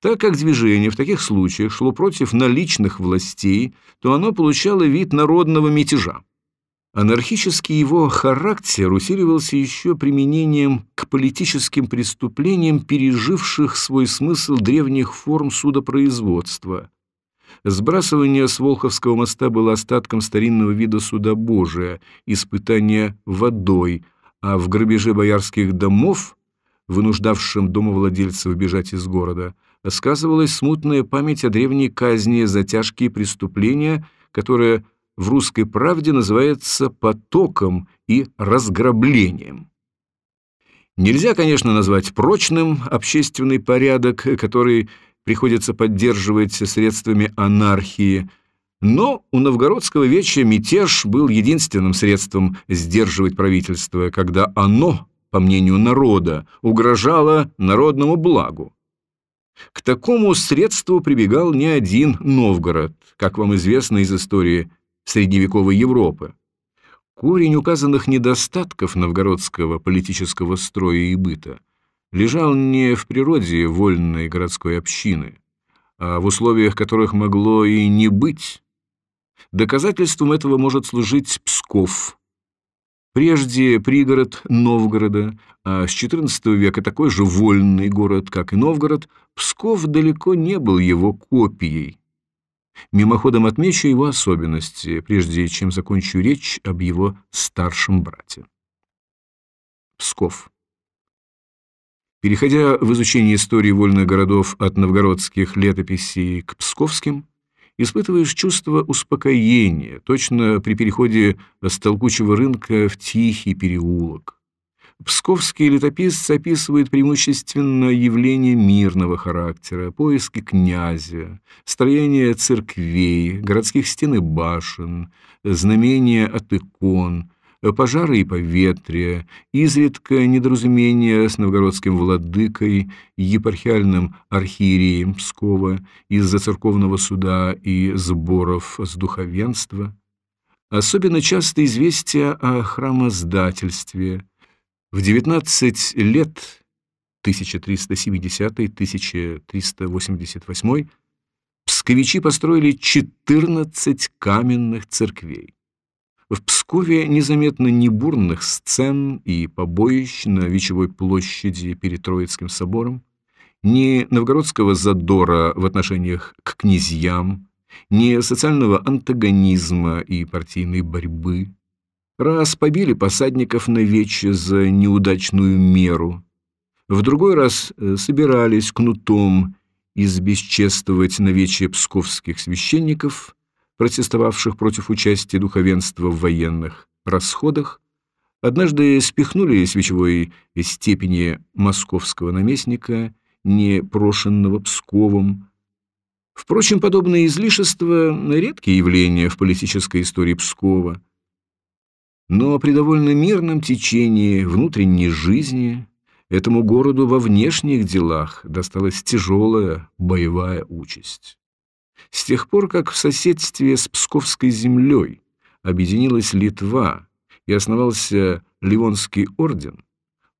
Так как движение в таких случаях шло против наличных властей, то оно получало вид народного мятежа. Анархический его характер усиливался еще применением к политическим преступлениям, переживших свой смысл древних форм судопроизводства, Сбрасывание с Волховского моста было остатком старинного вида суда Божия, испытания водой, а в грабеже боярских домов, вынуждавшем домовладельцев бежать из города, сказывалась смутная память о древней казни за тяжкие преступления, которая в русской правде называется потоком и разграблением. Нельзя, конечно, назвать прочным общественный порядок, который приходится поддерживать средствами анархии, но у новгородского веча мятеж был единственным средством сдерживать правительство, когда оно, по мнению народа, угрожало народному благу. К такому средству прибегал не один Новгород, как вам известно из истории средневековой Европы. Корень указанных недостатков новгородского политического строя и быта лежал не в природе вольной городской общины, а в условиях которых могло и не быть. Доказательством этого может служить Псков. Прежде пригород Новгорода, а с XIV века такой же вольный город, как и Новгород, Псков далеко не был его копией. Мимоходом отмечу его особенности, прежде чем закончу речь об его старшем брате. Псков. Переходя в изучение истории вольных городов от новгородских летописей к псковским, испытываешь чувство успокоения, точно при переходе с толкучего рынка в тихий переулок. Псковские летописцы описывают преимущественно явления мирного характера, поиски князя, строение церквей, городских стен и башен, знамения от икон, пожары и поветрия, изредка недоразумения с новгородским владыкой, епархиальным архиереем Пскова из-за церковного суда и сборов с духовенства. Особенно часто известия о храмоздательстве. В 19 лет 1370-1388 псковичи построили 14 каменных церквей. В Пскове незаметно ни бурных сцен и побоищ на Вечевой площади перед Троицким собором, ни новгородского задора в отношениях к князьям, ни социального антагонизма и партийной борьбы. Раз побили посадников на вече за неудачную меру, в другой раз э, собирались кнутом избесчествовать на вече псковских священников, протестовавших против участия духовенства в военных расходах, однажды спихнули свечевой степени московского наместника, не прошенного Псковом. Впрочем, подобные излишества — редкие явления в политической истории Пскова. Но при довольно мирном течении внутренней жизни этому городу во внешних делах досталась тяжелая боевая участь. С тех пор, как в соседстве с Псковской землей объединилась Литва и основался Ливонский орден,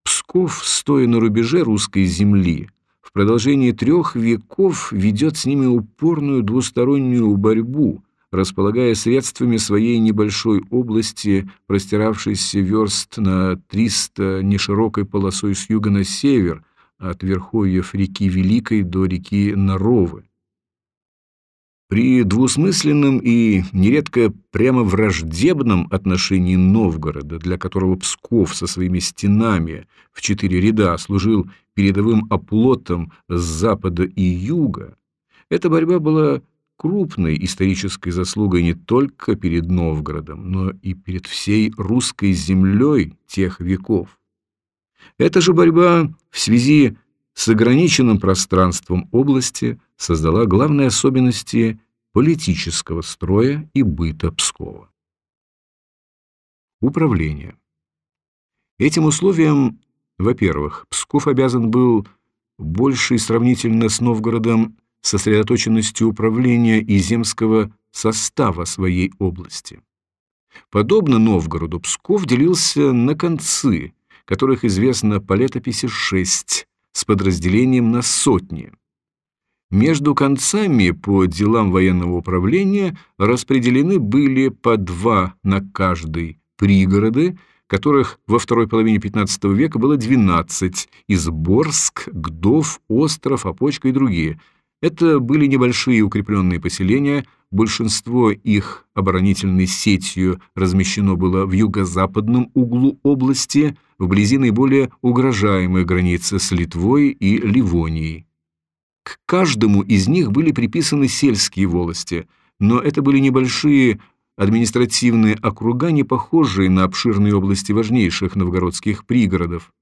Псков, стоя на рубеже русской земли, в продолжении трех веков ведет с ними упорную двустороннюю борьбу, располагая средствами своей небольшой области, простиравшейся верст на 300 неширокой полосой с юга на север, от верховьев реки Великой до реки Наровы. При двусмысленном и нередко прямо враждебном отношении Новгорода, для которого Псков со своими стенами в четыре ряда служил передовым оплотом с запада и юга, эта борьба была крупной исторической заслугой не только перед Новгородом, но и перед всей русской землей тех веков. Эта же борьба в связи с ограниченным пространством области создала главные особенности политического строя и быта Пскова. Управление. Этим условием, во-первых, Псков обязан был большей сравнительно с Новгородом сосредоточенностью управления и земского состава своей области. Подобно Новгороду, Псков делился на концы, которых известно по летописи шесть, с подразделением на сотни. Между концами по делам военного управления распределены были по два на каждый пригороды, которых во второй половине XV века было 12, из Борск, Гдов, Остров, Опочка и другие. Это были небольшие укрепленные поселения, большинство их оборонительной сетью размещено было в юго-западном углу области, вблизи наиболее угрожаемой границы с Литвой и Ливонией. К каждому из них были приписаны сельские волости, но это были небольшие административные округа, не похожие на обширные области важнейших новгородских пригородов.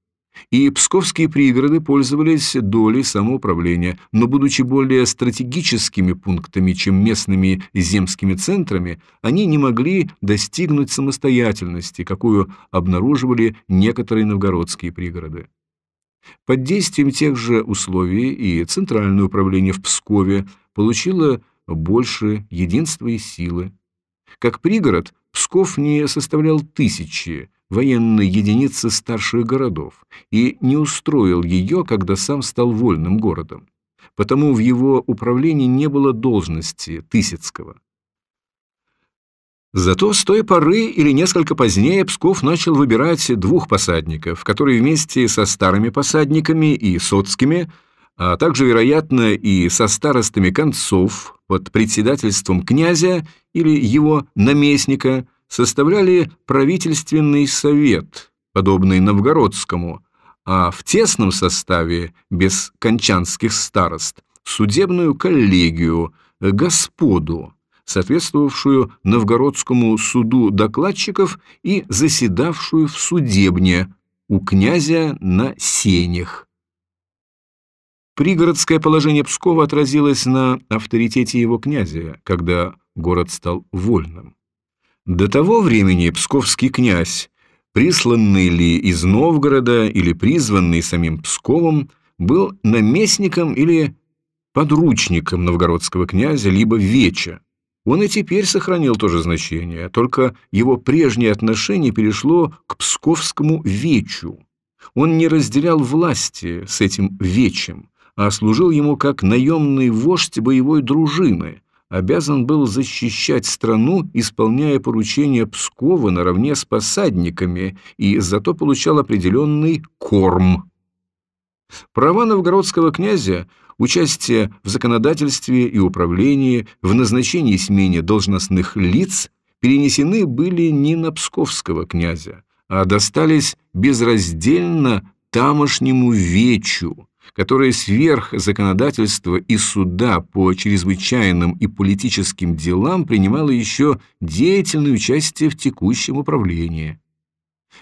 И псковские пригороды пользовались долей самоуправления, но, будучи более стратегическими пунктами, чем местными земскими центрами, они не могли достигнуть самостоятельности, какую обнаруживали некоторые новгородские пригороды. Под действием тех же условий и Центральное управление в Пскове получило больше единства и силы. Как пригород, Псков не составлял тысячи военной единицы старших городов и не устроил ее, когда сам стал вольным городом. Потому в его управлении не было должности Тысяцкого. Зато с той поры или несколько позднее Псков начал выбирать двух посадников, которые вместе со старыми посадниками и соцкими – а также, вероятно, и со старостами концов под председательством князя или его наместника составляли правительственный совет, подобный новгородскому, а в тесном составе, без кончанских старост, судебную коллегию, господу, соответствовавшую новгородскому суду докладчиков и заседавшую в судебне у князя на сенях. Пригородское положение Пскова отразилось на авторитете его князя, когда город стал вольным. До того времени псковский князь, присланный ли из Новгорода или призванный самим Псковом, был наместником или подручником новгородского князя, либо веча. Он и теперь сохранил то же значение, только его прежнее отношение перешло к псковскому вечу. Он не разделял власти с этим вечем, а служил ему как наемный вождь боевой дружины, обязан был защищать страну, исполняя поручения Пскова наравне с посадниками, и зато получал определенный корм. Права новгородского князя, участие в законодательстве и управлении, в назначении и смене должностных лиц перенесены были не на псковского князя, а достались безраздельно тамошнему вечу, которое сверх законодательства и суда по чрезвычайным и политическим делам принимало еще деятельное участие в текущем управлении.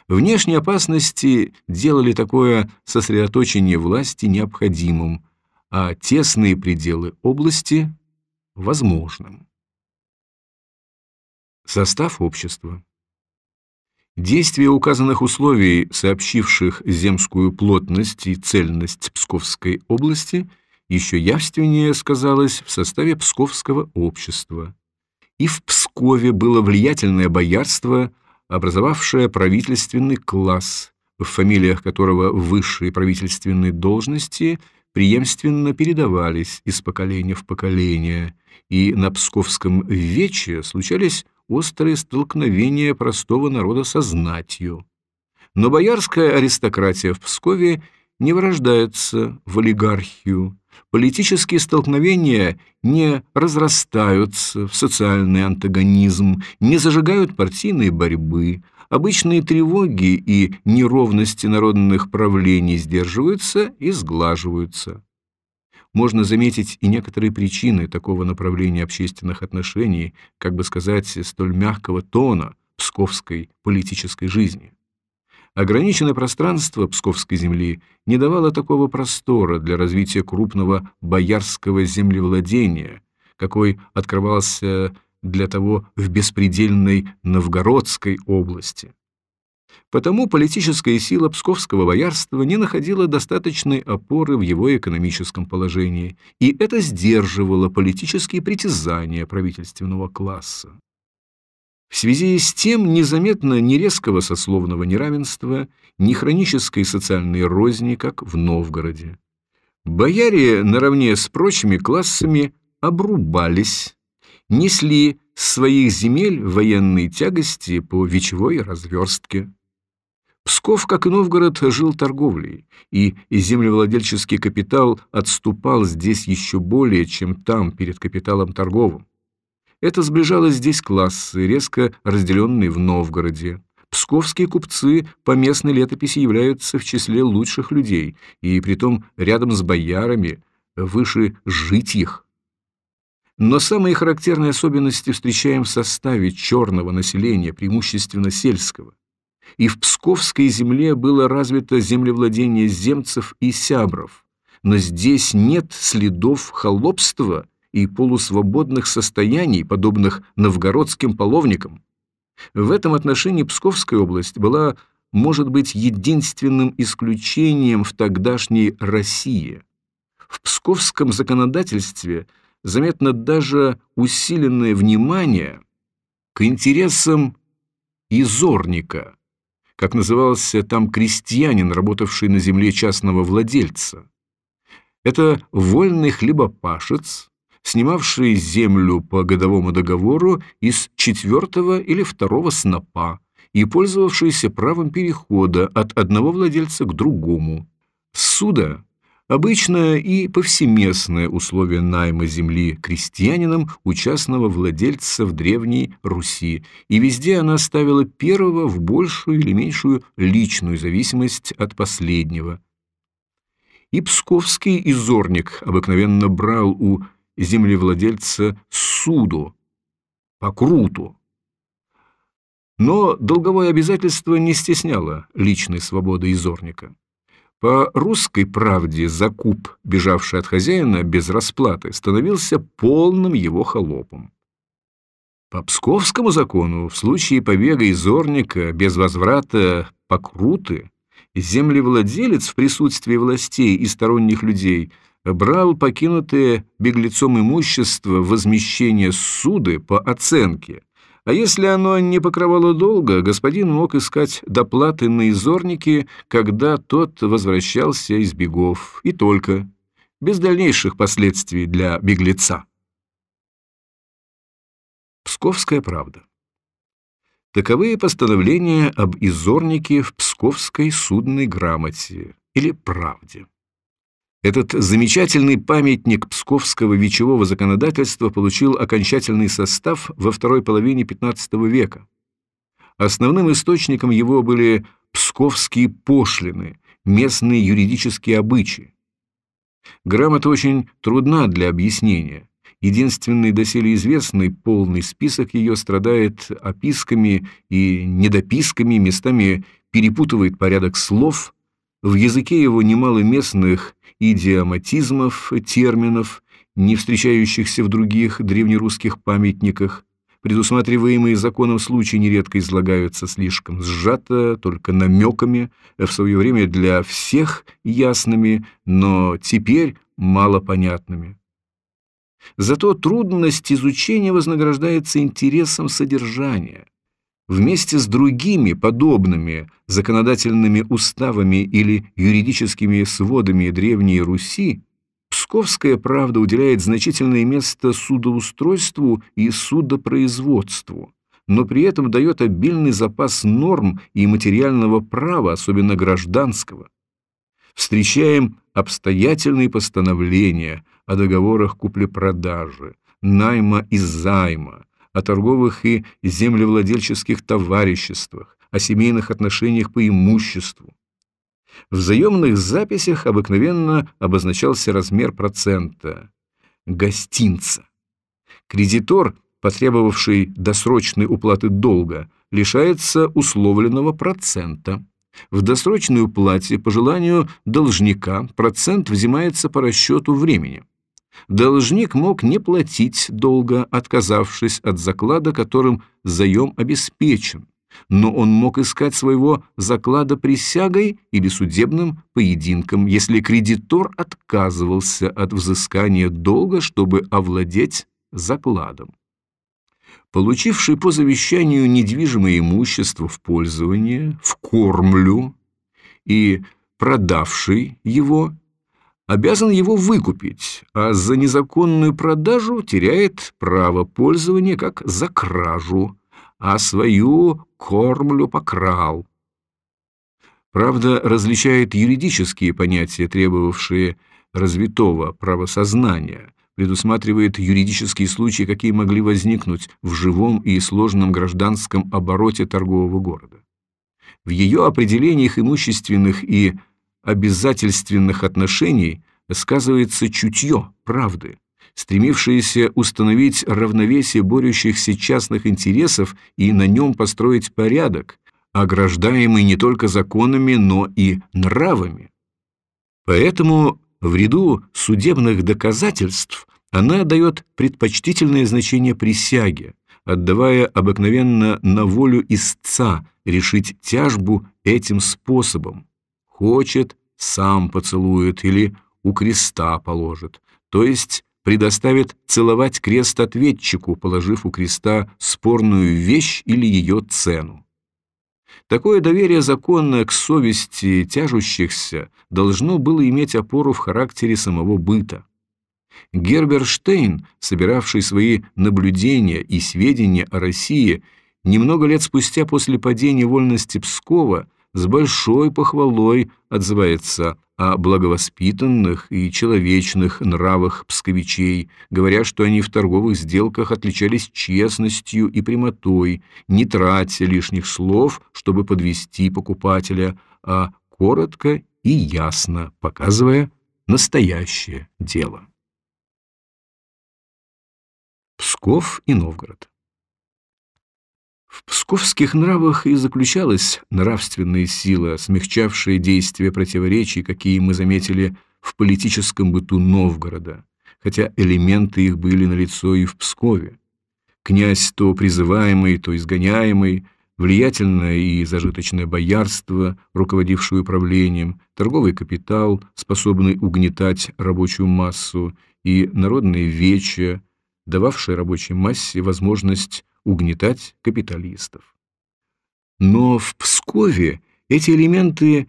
Внешние опасности делали такое сосредоточение власти необходимым, а тесные пределы области – возможным. Состав общества Действие указанных условий, сообщивших земскую плотность и цельность Псковской области, еще явственнее сказалось в составе Псковского общества. И в Пскове было влиятельное боярство, образовавшее правительственный класс, в фамилиях которого высшие правительственные должности преемственно передавались из поколения в поколение, и на Псковском вече случались острые столкновения простого народа со знатью. Но боярская аристократия в Пскове не вырождается в олигархию, политические столкновения не разрастаются в социальный антагонизм, не зажигают партийной борьбы, обычные тревоги и неровности народных правлений сдерживаются и сглаживаются можно заметить и некоторые причины такого направления общественных отношений, как бы сказать, столь мягкого тона псковской политической жизни. Ограниченное пространство Псковской земли не давало такого простора для развития крупного боярского землевладения, какой открывался для того в беспредельной Новгородской области. Потому политическая сила псковского боярства не находила достаточной опоры в его экономическом положении, и это сдерживало политические притязания правительственного класса. В связи с тем незаметно ни резкого сословного неравенства, ни хронической социальной розни, как в Новгороде. Бояре наравне с прочими классами обрубались, несли с своих земель военные тягости по вечевой разверстке. Псков, как и Новгород, жил торговлей, и землевладельческий капитал отступал здесь еще более, чем там перед капиталом торговым. Это сближало здесь классы, резко разделенные в Новгороде. Псковские купцы по местной летописи являются в числе лучших людей, и притом рядом с боярами, выше жить их. Но самые характерные особенности встречаем в составе черного населения, преимущественно сельского. И в Псковской земле было развито землевладение земцев и сябров, но здесь нет следов холопства и полусвободных состояний, подобных новгородским половникам. В этом отношении Псковская область была, может быть, единственным исключением в тогдашней России. В псковском законодательстве заметно даже усиленное внимание к интересам изорника, как назывался там крестьянин, работавший на земле частного владельца. Это вольный хлебопашец, снимавшие землю по годовому договору из четвертого или второго снопа и пользовавшиеся правом перехода от одного владельца к другому. Суда – обычное и повсеместное условие найма земли крестьянином у частного владельца в Древней Руси, и везде она ставила первого в большую или меньшую личную зависимость от последнего. И псковский изорник обыкновенно брал у землевладельца суду, по круту. Но долговое обязательство не стесняло личной свободы изорника. По русской правде закуп, бежавший от хозяина без расплаты, становился полным его холопом. По псковскому закону в случае побега изорника без возврата покруты землевладелец в присутствии властей и сторонних людей – брал покинутое беглецом имущество возмещение суды по оценке, а если оно не покрывало долга, господин мог искать доплаты на изорники, когда тот возвращался из бегов, и только, без дальнейших последствий для беглеца. Псковская правда. Таковые постановления об изорнике в Псковской судной грамоте или правде. Этот замечательный памятник псковского вечевого законодательства получил окончательный состав во второй половине XV века. Основным источником его были псковские пошлины, местные юридические обычаи. Грамота очень трудна для объяснения. Единственный доселе известный полный список ее страдает описками и недописками, местами перепутывает порядок слов. В языке его немало местных идиоматизмов, терминов, не встречающихся в других древнерусских памятниках. Предусматриваемые законом случаи нередко излагаются слишком сжато, только намеками, в свое время для всех ясными, но теперь малопонятными. Зато трудность изучения вознаграждается интересом содержания. Вместе с другими подобными законодательными уставами или юридическими сводами Древней Руси, Псковская правда уделяет значительное место судоустройству и судопроизводству, но при этом дает обильный запас норм и материального права, особенно гражданского. Встречаем обстоятельные постановления о договорах купли-продажи, найма и займа, о торговых и землевладельческих товариществах, о семейных отношениях по имуществу. В заемных записях обыкновенно обозначался размер процента – гостинца. Кредитор, потребовавший досрочной уплаты долга, лишается условленного процента. В досрочной уплате по желанию должника процент взимается по расчету времени. Должник мог не платить долго, отказавшись от заклада, которым заем обеспечен, но он мог искать своего заклада присягой или судебным поединком, если кредитор отказывался от взыскания долга, чтобы овладеть закладом. Получивший по завещанию недвижимое имущество в пользование, в кормлю и продавший его обязан его выкупить, а за незаконную продажу теряет право пользования как за кражу, а свою кормлю покрал. Правда, различает юридические понятия, требовавшие развитого правосознания, предусматривает юридические случаи, какие могли возникнуть в живом и сложном гражданском обороте торгового города. В ее определениях имущественных и обязательственных отношений сказывается чутье правды, стремившееся установить равновесие борющихся частных интересов и на нем построить порядок, ограждаемый не только законами, но и нравами. Поэтому в ряду судебных доказательств она дает предпочтительное значение присяге, отдавая обыкновенно на волю истца решить тяжбу этим способом, Хочет, сам поцелует или у креста положит, то есть предоставит целовать крест ответчику, положив у креста спорную вещь или ее цену. Такое доверие законное к совести тяжущихся должно было иметь опору в характере самого быта. Герберштейн, собиравший свои наблюдения и сведения о России, немного лет спустя после падения вольности Пскова с большой похвалой отзывается о благовоспитанных и человечных нравах псковичей, говоря, что они в торговых сделках отличались честностью и прямотой, не тратя лишних слов, чтобы подвести покупателя, а коротко и ясно показывая настоящее дело. Псков и Новгород в псковских нравах и заключалась нравственная сила, смягчавшая действия противоречий, какие мы заметили в политическом быту Новгорода, хотя элементы их были налицо и в Пскове. Князь то призываемый, то изгоняемый, влиятельное и зажиточное боярство, руководившее управлением, торговый капитал, способный угнетать рабочую массу, и народные вече, дававшие рабочей массе возможность угнетать капиталистов. Но в Пскове эти элементы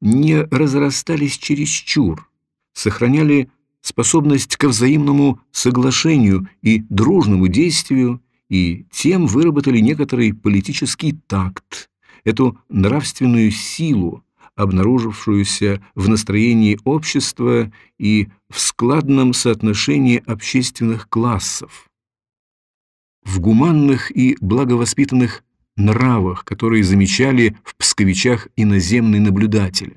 не разрастались чересчур, сохраняли способность к взаимному соглашению и дружному действию, и тем выработали некоторый политический такт, эту нравственную силу, обнаружившуюся в настроении общества и в складном соотношении общественных классов в гуманных и благовоспитанных нравах, которые замечали в псковичах иноземные наблюдатели.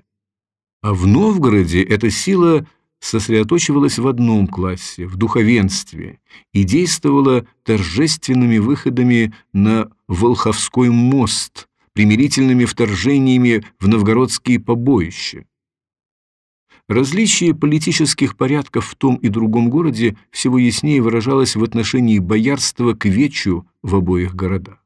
А в Новгороде эта сила сосредоточивалась в одном классе, в духовенстве, и действовала торжественными выходами на Волховской мост, примирительными вторжениями в новгородские побоища. Различие политических порядков в том и другом городе всего яснее выражалось в отношении боярства к вечу в обоих городах.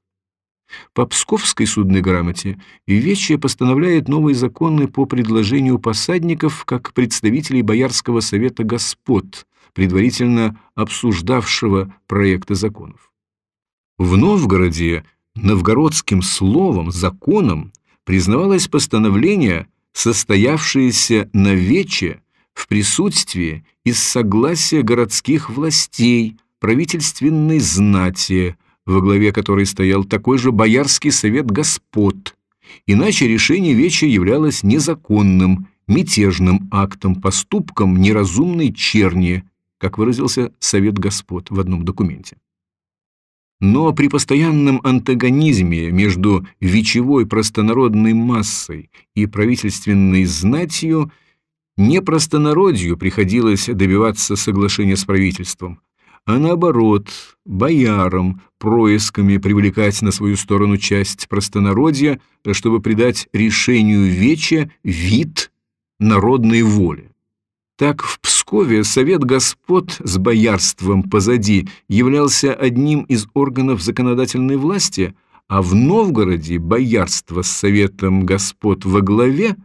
По Псковской судной грамоте Вече постановляет новые законы по предложению посадников как представителей Боярского совета господ, предварительно обсуждавшего проекты законов. В Новгороде новгородским словом, законом признавалось постановление состоявшееся на вече в присутствии из согласия городских властей, правительственной знати, во главе которой стоял такой же боярский совет господ, иначе решение веча являлось незаконным, мятежным актом, поступком неразумной черни, как выразился совет господ в одном документе. Но при постоянном антагонизме между вечевой простонародной массой и правительственной знатью не простонародью приходилось добиваться соглашения с правительством, а наоборот, боярам происками привлекать на свою сторону часть простонародья, чтобы придать решению вече вид народной воли. Так в Пскове Совет Господ с боярством позади являлся одним из органов законодательной власти, а в Новгороде боярство с Советом Господ во главе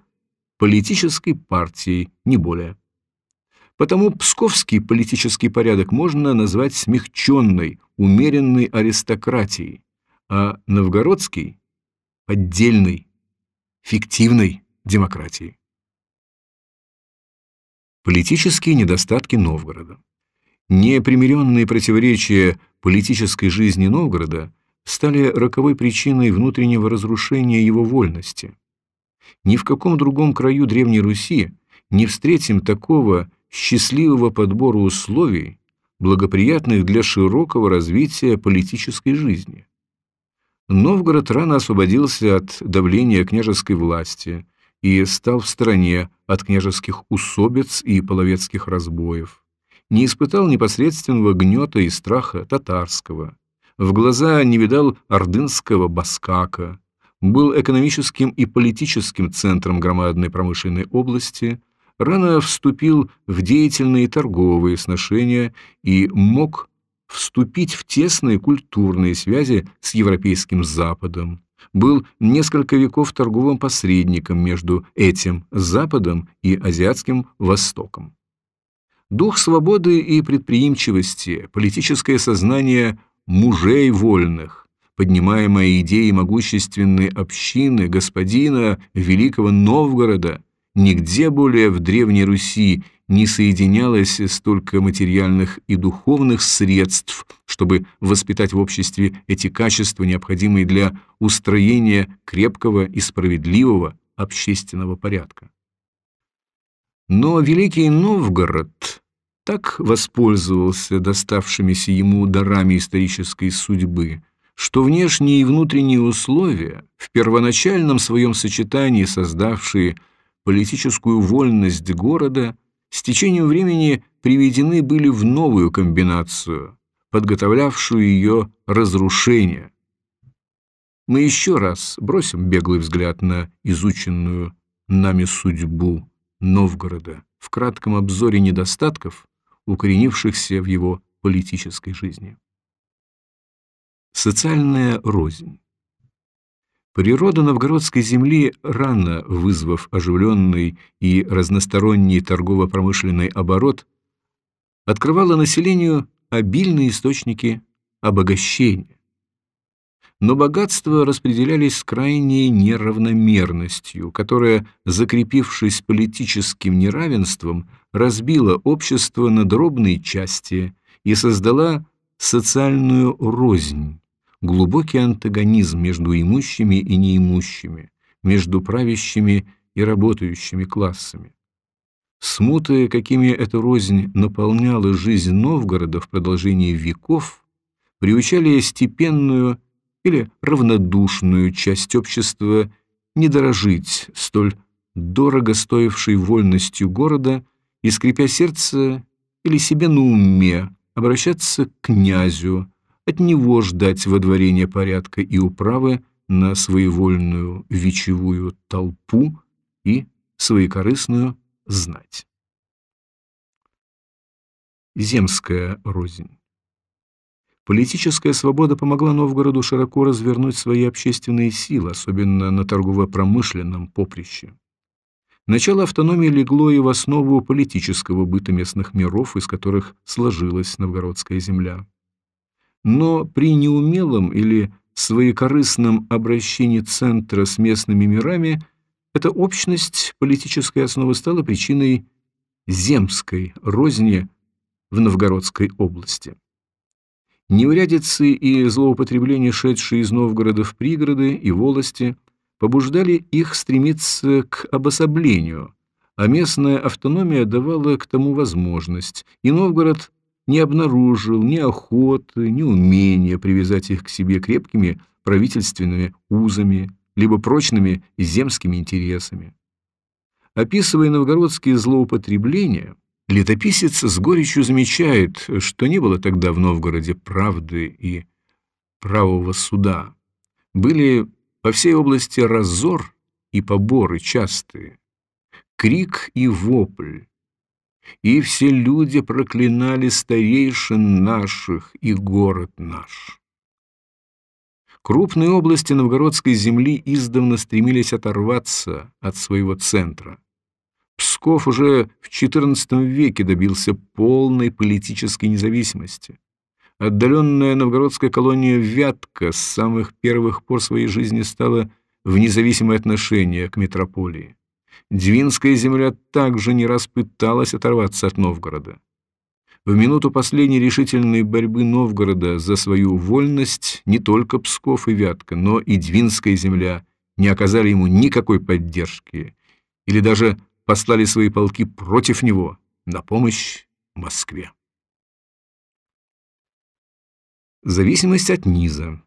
политической партией, не более. Потому псковский политический порядок можно назвать смягченной, умеренной аристократией, а новгородский – отдельной, фиктивной демократией. Политические недостатки Новгорода. Непримиренные противоречия политической жизни Новгорода стали роковой причиной внутреннего разрушения его вольности. Ни в каком другом краю Древней Руси не встретим такого счастливого подбора условий, благоприятных для широкого развития политической жизни. Новгород рано освободился от давления княжеской власти и стал в стороне от княжеских усобиц и половецких разбоев. Не испытал непосредственного гнета и страха татарского. В глаза не видал ордынского баскака. Был экономическим и политическим центром громадной промышленной области – рано вступил в деятельные торговые сношения и мог вступить в тесные культурные связи с европейским Западом, был несколько веков торговым посредником между этим Западом и Азиатским Востоком. Дух свободы и предприимчивости, политическое сознание мужей вольных, поднимаемая идеей могущественной общины господина Великого Новгорода – Нигде более в Древней Руси не соединялось столько материальных и духовных средств, чтобы воспитать в обществе эти качества, необходимые для устроения крепкого и справедливого общественного порядка. Но Великий Новгород так воспользовался доставшимися ему дарами исторической судьбы, что внешние и внутренние условия, в первоначальном своем сочетании создавшие политическую вольность города с течением времени приведены были в новую комбинацию, подготовлявшую ее разрушение. Мы еще раз бросим беглый взгляд на изученную нами судьбу Новгорода в кратком обзоре недостатков, укоренившихся в его политической жизни. Социальная рознь. Природа новгородской земли, рано вызвав оживленный и разносторонний торгово-промышленный оборот, открывала населению обильные источники обогащения. Но богатства распределялись с крайней неравномерностью, которая, закрепившись политическим неравенством, разбила общество на дробные части и создала социальную рознь глубокий антагонизм между имущими и неимущими, между правящими и работающими классами. Смуты, какими эта рознь наполняла жизнь Новгорода в продолжении веков, приучали степенную или равнодушную часть общества не дорожить столь дорого стоившей вольностью города и, скрипя сердце или себе на уме, обращаться к князю, от него ждать водворения порядка и управы на своевольную вечевую толпу и своекорыстную знать. Земская рознь. Политическая свобода помогла Новгороду широко развернуть свои общественные силы, особенно на торгово-промышленном поприще. Начало автономии легло и в основу политического быта местных миров, из которых сложилась новгородская земля но при неумелом или своекорыстном обращении центра с местными мирами эта общность политической основы стала причиной земской розни в Новгородской области. Неурядицы и злоупотребления, шедшие из Новгорода в пригороды и волости, побуждали их стремиться к обособлению, а местная автономия давала к тому возможность, и Новгород не обнаружил ни охоты, ни умения привязать их к себе крепкими правительственными узами, либо прочными земскими интересами. Описывая новгородские злоупотребления, Летописец с горечью замечает, что не было тогда в Новгороде правды и правого суда. Были по всей области разор и поборы частые, крик и вопль, и все люди проклинали старейшин наших и город наш. Крупные области новгородской земли издавна стремились оторваться от своего центра. Псков уже в XIV веке добился полной политической независимости. Отдаленная новгородская колония Вятка с самых первых пор своей жизни стала в независимое отношение к метрополии. Двинская земля также не раз пыталась оторваться от Новгорода. В минуту последней решительной борьбы Новгорода за свою вольность не только Псков и Вятка, но и Двинская земля не оказали ему никакой поддержки или даже послали свои полки против него на помощь Москве. Зависимость от низа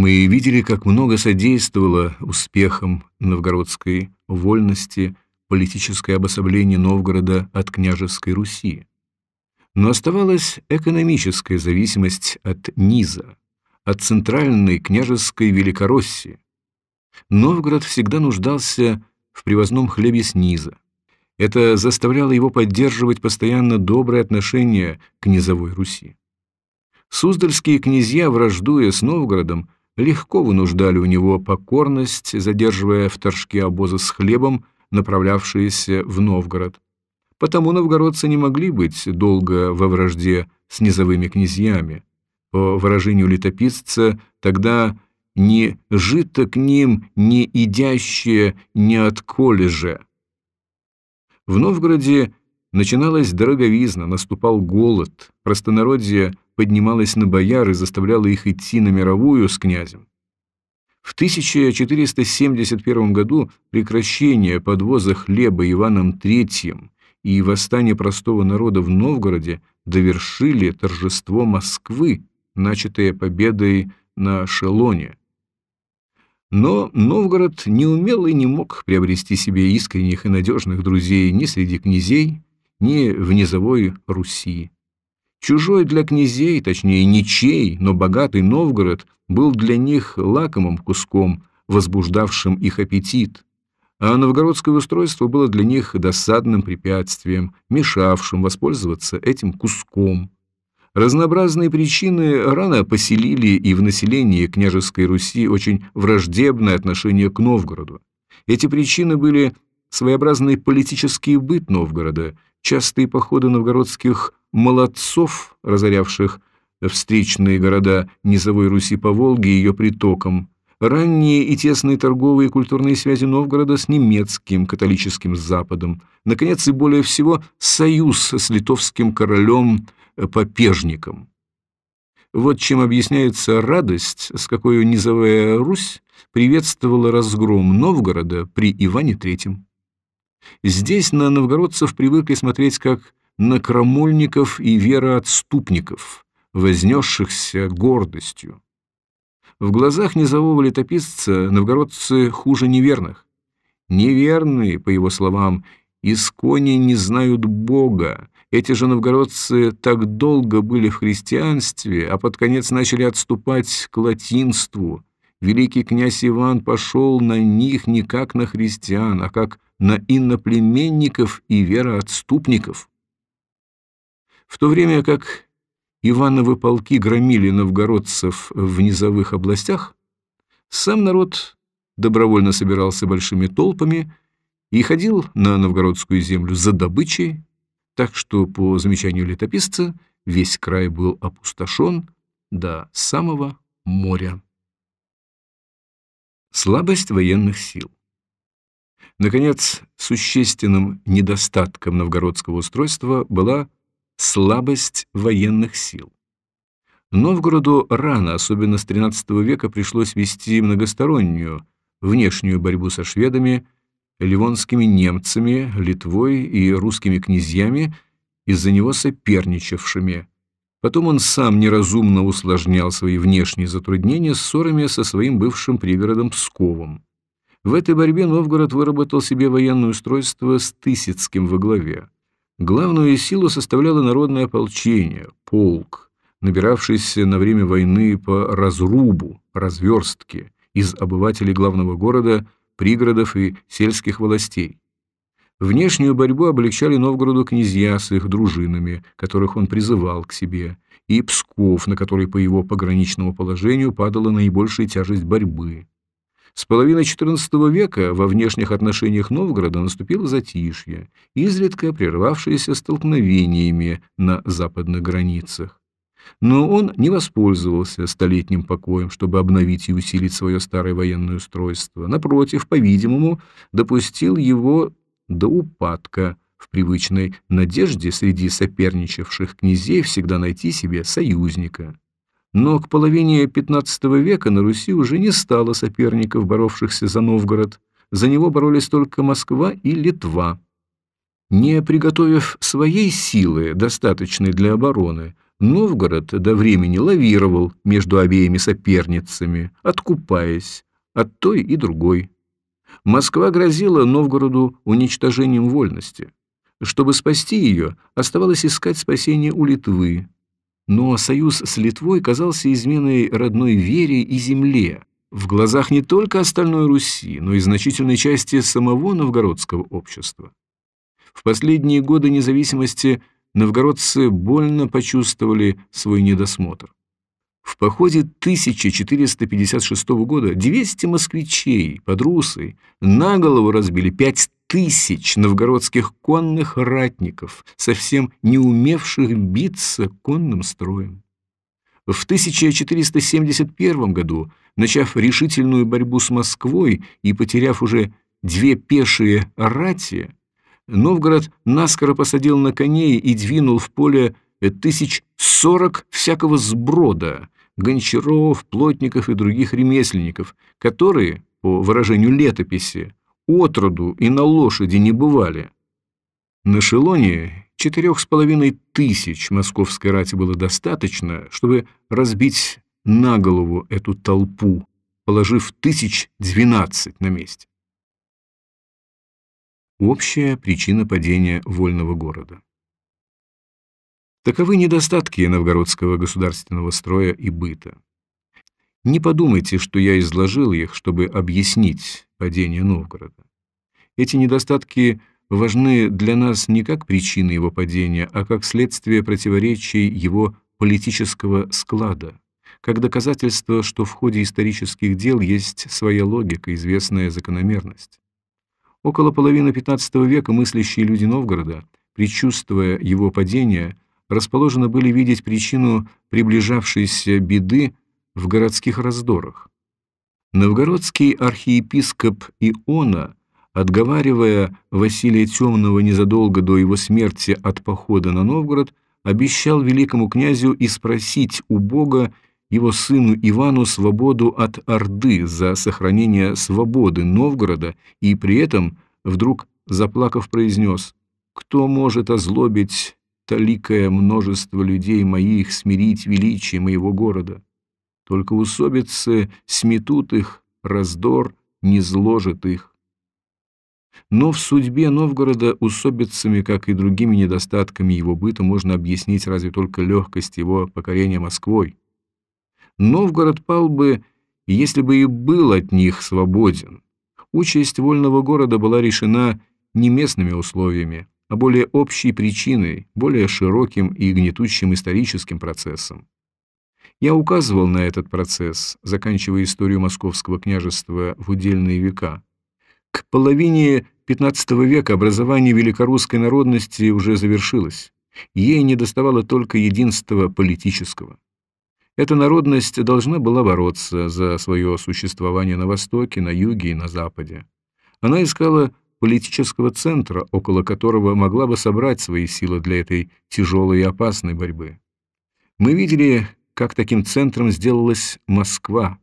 Мы видели, как много содействовало успехам новгородской вольности – политическое обособление Новгорода от княжеской Руси. Но оставалась экономическая зависимость от низа, от центральной княжеской Великороссии. Новгород всегда нуждался в привозном хлебе с низа. Это заставляло его поддерживать постоянно добрые отношения к низовой Руси. Суздальские князья, враждуя с Новгородом, легко вынуждали у него покорность, задерживая в торжке обозы с хлебом направлявшиеся в Новгород. Потому новгородцы не могли быть долго во вражде с низовыми князьями. По выражению летописца, тогда не жито к ним, не идящее, не отколи же. В Новгороде начиналась дороговизна, наступал голод, простонародье поднималось на бояр и заставляло их идти на мировую с князем. В 1471 году прекращение подвоза хлеба Иваном III и восстание простого народа в Новгороде довершили торжество Москвы, начатое победой на Шелоне. Но Новгород не умел и не мог приобрести себе искренних и надежных друзей ни среди князей, ни в низовой Руси. Чужой для князей, точнее ничей, но богатый Новгород был для них лакомым куском, возбуждавшим их аппетит, а новгородское устройство было для них досадным препятствием, мешавшим воспользоваться этим куском. Разнообразные причины рано поселили и в населении княжеской Руси очень враждебное отношение к Новгороду. Эти причины были своеобразный политический быт Новгорода, частые походы новгородских молодцов, разорявших встречные города низовой Руси по Волге и ее притокам, ранние и тесные торговые и культурные связи Новгорода с немецким католическим Западом, наконец и более всего союз с литовским королем э. Вот чем объясняется радость, с какой низовая Русь приветствовала разгром Новгорода при Иване III. Здесь на новгородцев привыкли смотреть как на крамольников и вероотступников, вознесшихся гордостью. В глазах низового летописца новгородцы хуже неверных. Неверные, по его словам, искони не знают Бога. Эти же новгородцы так долго были в христианстве, а под конец начали отступать к латинству. Великий князь Иван пошел на них не как на христиан, а как на иноплеменников и вероотступников. В то время как Ивановы полки громили новгородцев в низовых областях, сам народ добровольно собирался большими толпами и ходил на новгородскую землю за добычей, так что, по замечанию летописца, весь край был опустошен до самого моря. Слабость военных сил. Наконец, существенным недостатком новгородского устройства была слабость военных сил. Новгороду рано, особенно с XIII века, пришлось вести многостороннюю внешнюю борьбу со шведами, ливонскими немцами, Литвой и русскими князьями, из-за него соперничавшими. Потом он сам неразумно усложнял свои внешние затруднения ссорами со своим бывшим пригородом Псковом. В этой борьбе Новгород выработал себе военное устройство с Тысяцким во главе. Главную силу составляло народное ополчение, полк, набиравшийся на время войны по разрубу, разверстке из обывателей главного города, пригородов и сельских властей. Внешнюю борьбу облегчали Новгороду князья с их дружинами, которых он призывал к себе, и Псков, на который по его пограничному положению падала наибольшая тяжесть борьбы. С половины XIV века во внешних отношениях Новгорода наступило затишье, изредка прервавшееся столкновениями на западных границах. Но он не воспользовался столетним покоем, чтобы обновить и усилить свое старое военное устройство. Напротив, по-видимому, допустил его до упадка, в привычной надежде среди соперничавших князей всегда найти себе союзника. Но к половине XV века на Руси уже не стало соперников, боровшихся за Новгород. За него боролись только Москва и Литва. Не приготовив своей силы, достаточной для обороны, Новгород до времени лавировал между обеими соперницами, откупаясь от той и другой. Москва грозила Новгороду уничтожением вольности. Чтобы спасти ее, оставалось искать спасение у Литвы. Но союз с Литвой казался изменой родной вере и земле, в глазах не только остальной Руси, но и значительной части самого новгородского общества. В последние годы независимости новгородцы больно почувствовали свой недосмотр. В походе 1456 года 200 москвичей под Русой на голову разбили 5 тысяч новгородских конных ратников, совсем не умевших биться конным строем. В 1471 году, начав решительную борьбу с Москвой и потеряв уже две пешие рати, Новгород наскоро посадил на коней и двинул в поле тысяч сорок всякого сброда, гончаров, плотников и других ремесленников, которые, по выражению летописи, отроду и на лошади не бывали. На Шелоне четырех с половиной тысяч московской рати было достаточно, чтобы разбить на голову эту толпу, положив тысяч двенадцать на месте. Общая причина падения вольного города. Таковы недостатки новгородского государственного строя и быта. Не подумайте, что я изложил их, чтобы объяснить падение Новгорода. Эти недостатки важны для нас не как причины его падения, а как следствие противоречий его политического склада, как доказательство, что в ходе исторических дел есть своя логика, известная закономерность. Около половины XV века мыслящие люди Новгорода, предчувствуя его падение, расположены были видеть причину приближавшейся беды в городских раздорах. Новгородский архиепископ Иона, отговаривая Василия Темного незадолго до его смерти от похода на Новгород, обещал великому князю и спросить у Бога его сыну Ивану свободу от Орды за сохранение свободы Новгорода и при этом, вдруг заплакав, произнес «Кто может озлобить таликое множество людей моих смирить величие моего города. Только усобицы сметут их, раздор не зложит их. Но в судьбе Новгорода усобицами, как и другими недостатками его быта, можно объяснить разве только легкость его покорения Москвой. Новгород пал бы, если бы и был от них свободен. Участь вольного города была решена не местными условиями, а более общей причиной, более широким и гнетущим историческим процессом. Я указывал на этот процесс, заканчивая историю Московского княжества в удельные века. К половине XV века образование великорусской народности уже завершилось. Ей недоставало только единства политического. Эта народность должна была бороться за свое существование на Востоке, на Юге и на Западе. Она искала политического центра, около которого могла бы собрать свои силы для этой тяжелой и опасной борьбы. Мы видели, как таким центром сделалась Москва,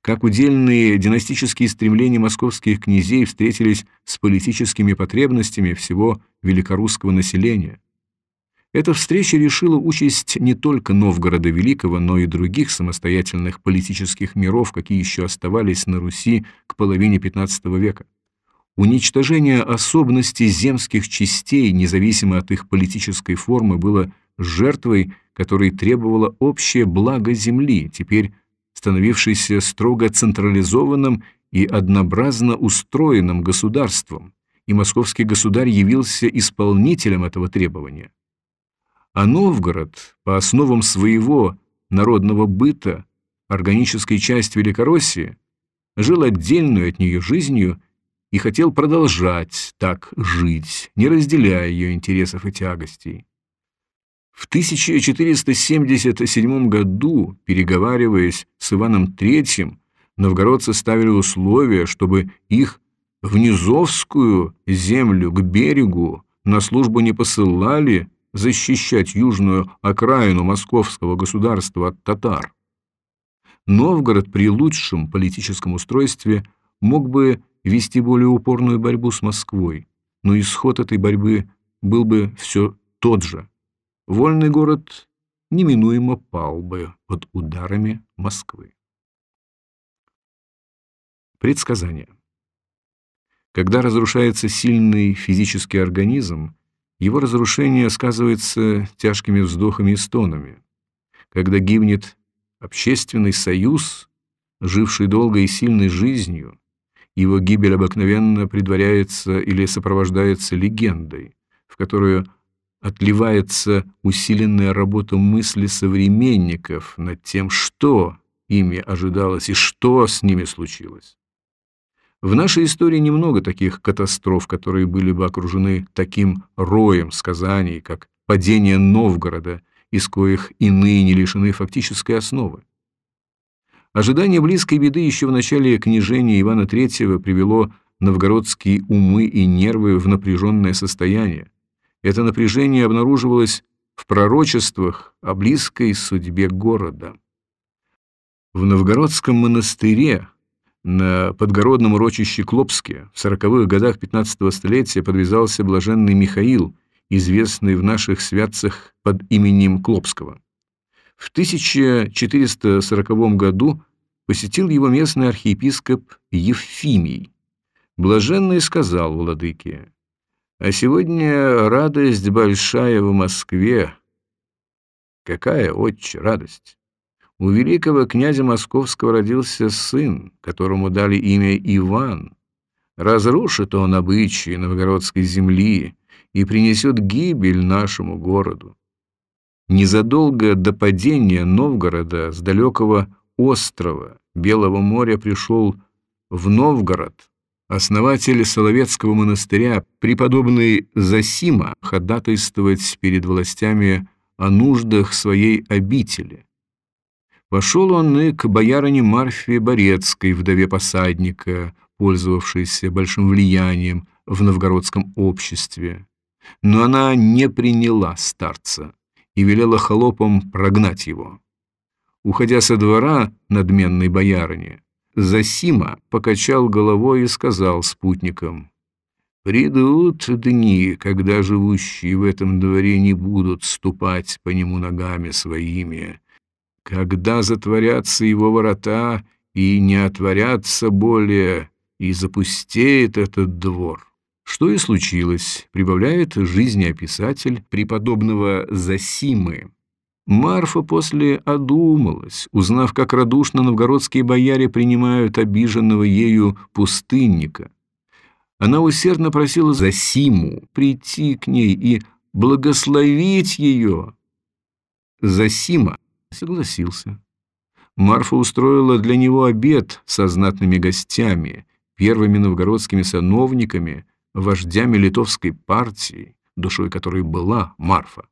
как удельные династические стремления московских князей встретились с политическими потребностями всего великорусского населения. Эта встреча решила участь не только Новгорода Великого, но и других самостоятельных политических миров, какие еще оставались на Руси к половине XV века. Уничтожение особенностей земских частей, независимо от их политической формы, было жертвой, которой требовало общее благо земли, теперь становившейся строго централизованным и однообразно устроенным государством, и московский государь явился исполнителем этого требования. А Новгород, по основам своего народного быта, органической части Великороссии, жил отдельную от нее жизнью и хотел продолжать так жить, не разделяя ее интересов и тягостей. В 1477 году, переговариваясь с Иваном III, новгородцы ставили условие, чтобы их в Низовскую землю к берегу на службу не посылали защищать южную окраину московского государства от татар. Новгород при лучшем политическом устройстве мог бы вести более упорную борьбу с Москвой, но исход этой борьбы был бы все тот же. Вольный город неминуемо пал бы под ударами Москвы. Предсказание. Когда разрушается сильный физический организм, его разрушение сказывается тяжкими вздохами и стонами. Когда гибнет общественный союз, живший долгой и сильной жизнью, его гибель обыкновенно предваряется или сопровождается легендой, в которую отливается усиленная работа мысли современников над тем, что ими ожидалось и что с ними случилось. В нашей истории немного таких катастроф, которые были бы окружены таким роем сказаний, как падение Новгорода, из коих иные не лишены фактической основы. Ожидание близкой беды еще в начале княжения Ивана III привело новгородские умы и нервы в напряженное состояние. Это напряжение обнаруживалось в пророчествах о близкой судьбе города. В новгородском монастыре на подгородном урочище Клопске в сороковых годах XV столетия подвязался блаженный Михаил, известный в наших святцах под именем Клопского. В 1440 году посетил его местный архиепископ Евфимий. Блаженный сказал владыке, «А сегодня радость большая в Москве». Какая, отче, радость! У великого князя Московского родился сын, которому дали имя Иван. Разрушит он обычаи новгородской земли и принесет гибель нашему городу. Незадолго до падения Новгорода с далекого острова Белого моря пришел в Новгород основатель Соловецкого монастыря, преподобный Засима, ходатайствовать перед властями о нуждах своей обители. Пошел он и к боярине Марфе Борецкой, вдове посадника, пользовавшейся большим влиянием в новгородском обществе. Но она не приняла старца и велела холопам прогнать его. Уходя со двора надменной боярыни, Засима покачал головой и сказал спутникам, «Придут дни, когда живущие в этом дворе не будут ступать по нему ногами своими, когда затворятся его ворота и не отворятся более, и запустеет этот двор». Что и случилось, прибавляет жизнеописатель преподобного Засимы. Марфа после одумалась, узнав, как радушно новгородские бояре принимают обиженного ею пустынника. Она усердно просила Засиму прийти к ней и благословить ее. Засима согласился. Марфа устроила для него обед со знатными гостями, первыми новгородскими сановниками – вождями литовской партии, душой которой была Марфа.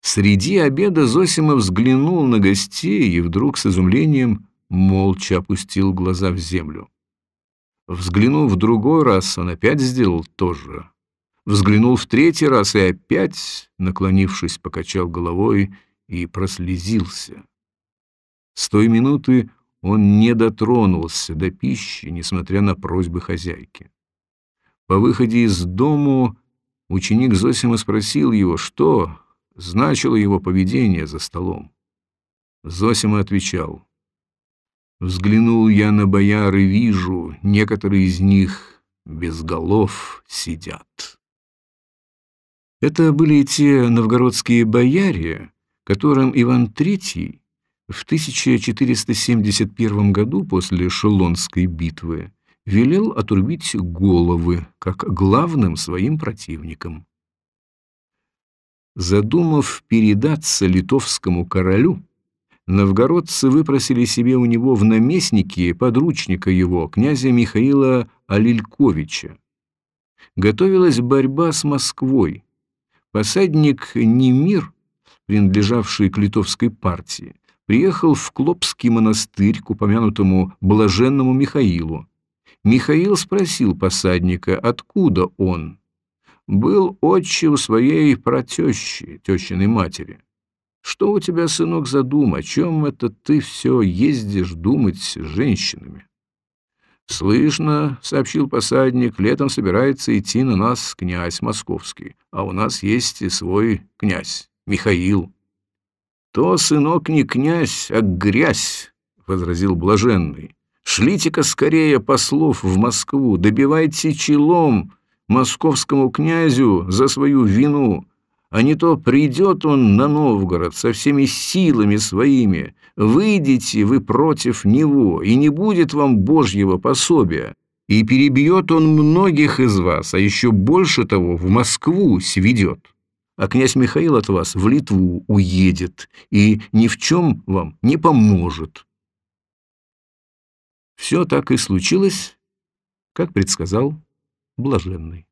Среди обеда Зосима взглянул на гостей и вдруг с изумлением молча опустил глаза в землю. Взглянув в другой раз, он опять сделал то же. Взглянул в третий раз и опять, наклонившись, покачал головой и прослезился. С той минуты он не дотронулся до пищи, несмотря на просьбы хозяйки. По выходе из дому ученик Зосима спросил его, что, значило его поведение за столом. Зосима отвечал, «Взглянул я на бояр и вижу, некоторые из них без голов сидят». Это были те новгородские бояре, которым Иван III в 1471 году после Шелонской битвы велел отрубить головы как главным своим противникам. Задумав передаться литовскому королю, новгородцы выпросили себе у него в наместники подручника его, князя Михаила Алильковича. Готовилась борьба с Москвой. Посадник Немир, принадлежавший к литовской партии, приехал в Клопский монастырь к упомянутому блаженному Михаилу. Михаил спросил посадника, откуда он. Был отчим своей протещи, тещиной матери. Что у тебя, сынок, за? О чем это ты все ездишь думать с женщинами? «Слышно», — сообщил посадник, — «летом собирается идти на нас князь московский, а у нас есть и свой князь, Михаил». «То, сынок, не князь, а грязь», — возразил блаженный. «Шлите-ка скорее послов в Москву, добивайте челом московскому князю за свою вину, а не то придет он на Новгород со всеми силами своими, выйдете вы против него, и не будет вам Божьего пособия, и перебьет он многих из вас, а еще больше того в Москву сведет. А князь Михаил от вас в Литву уедет и ни в чем вам не поможет. Все так и случилось, как предсказал блаженный.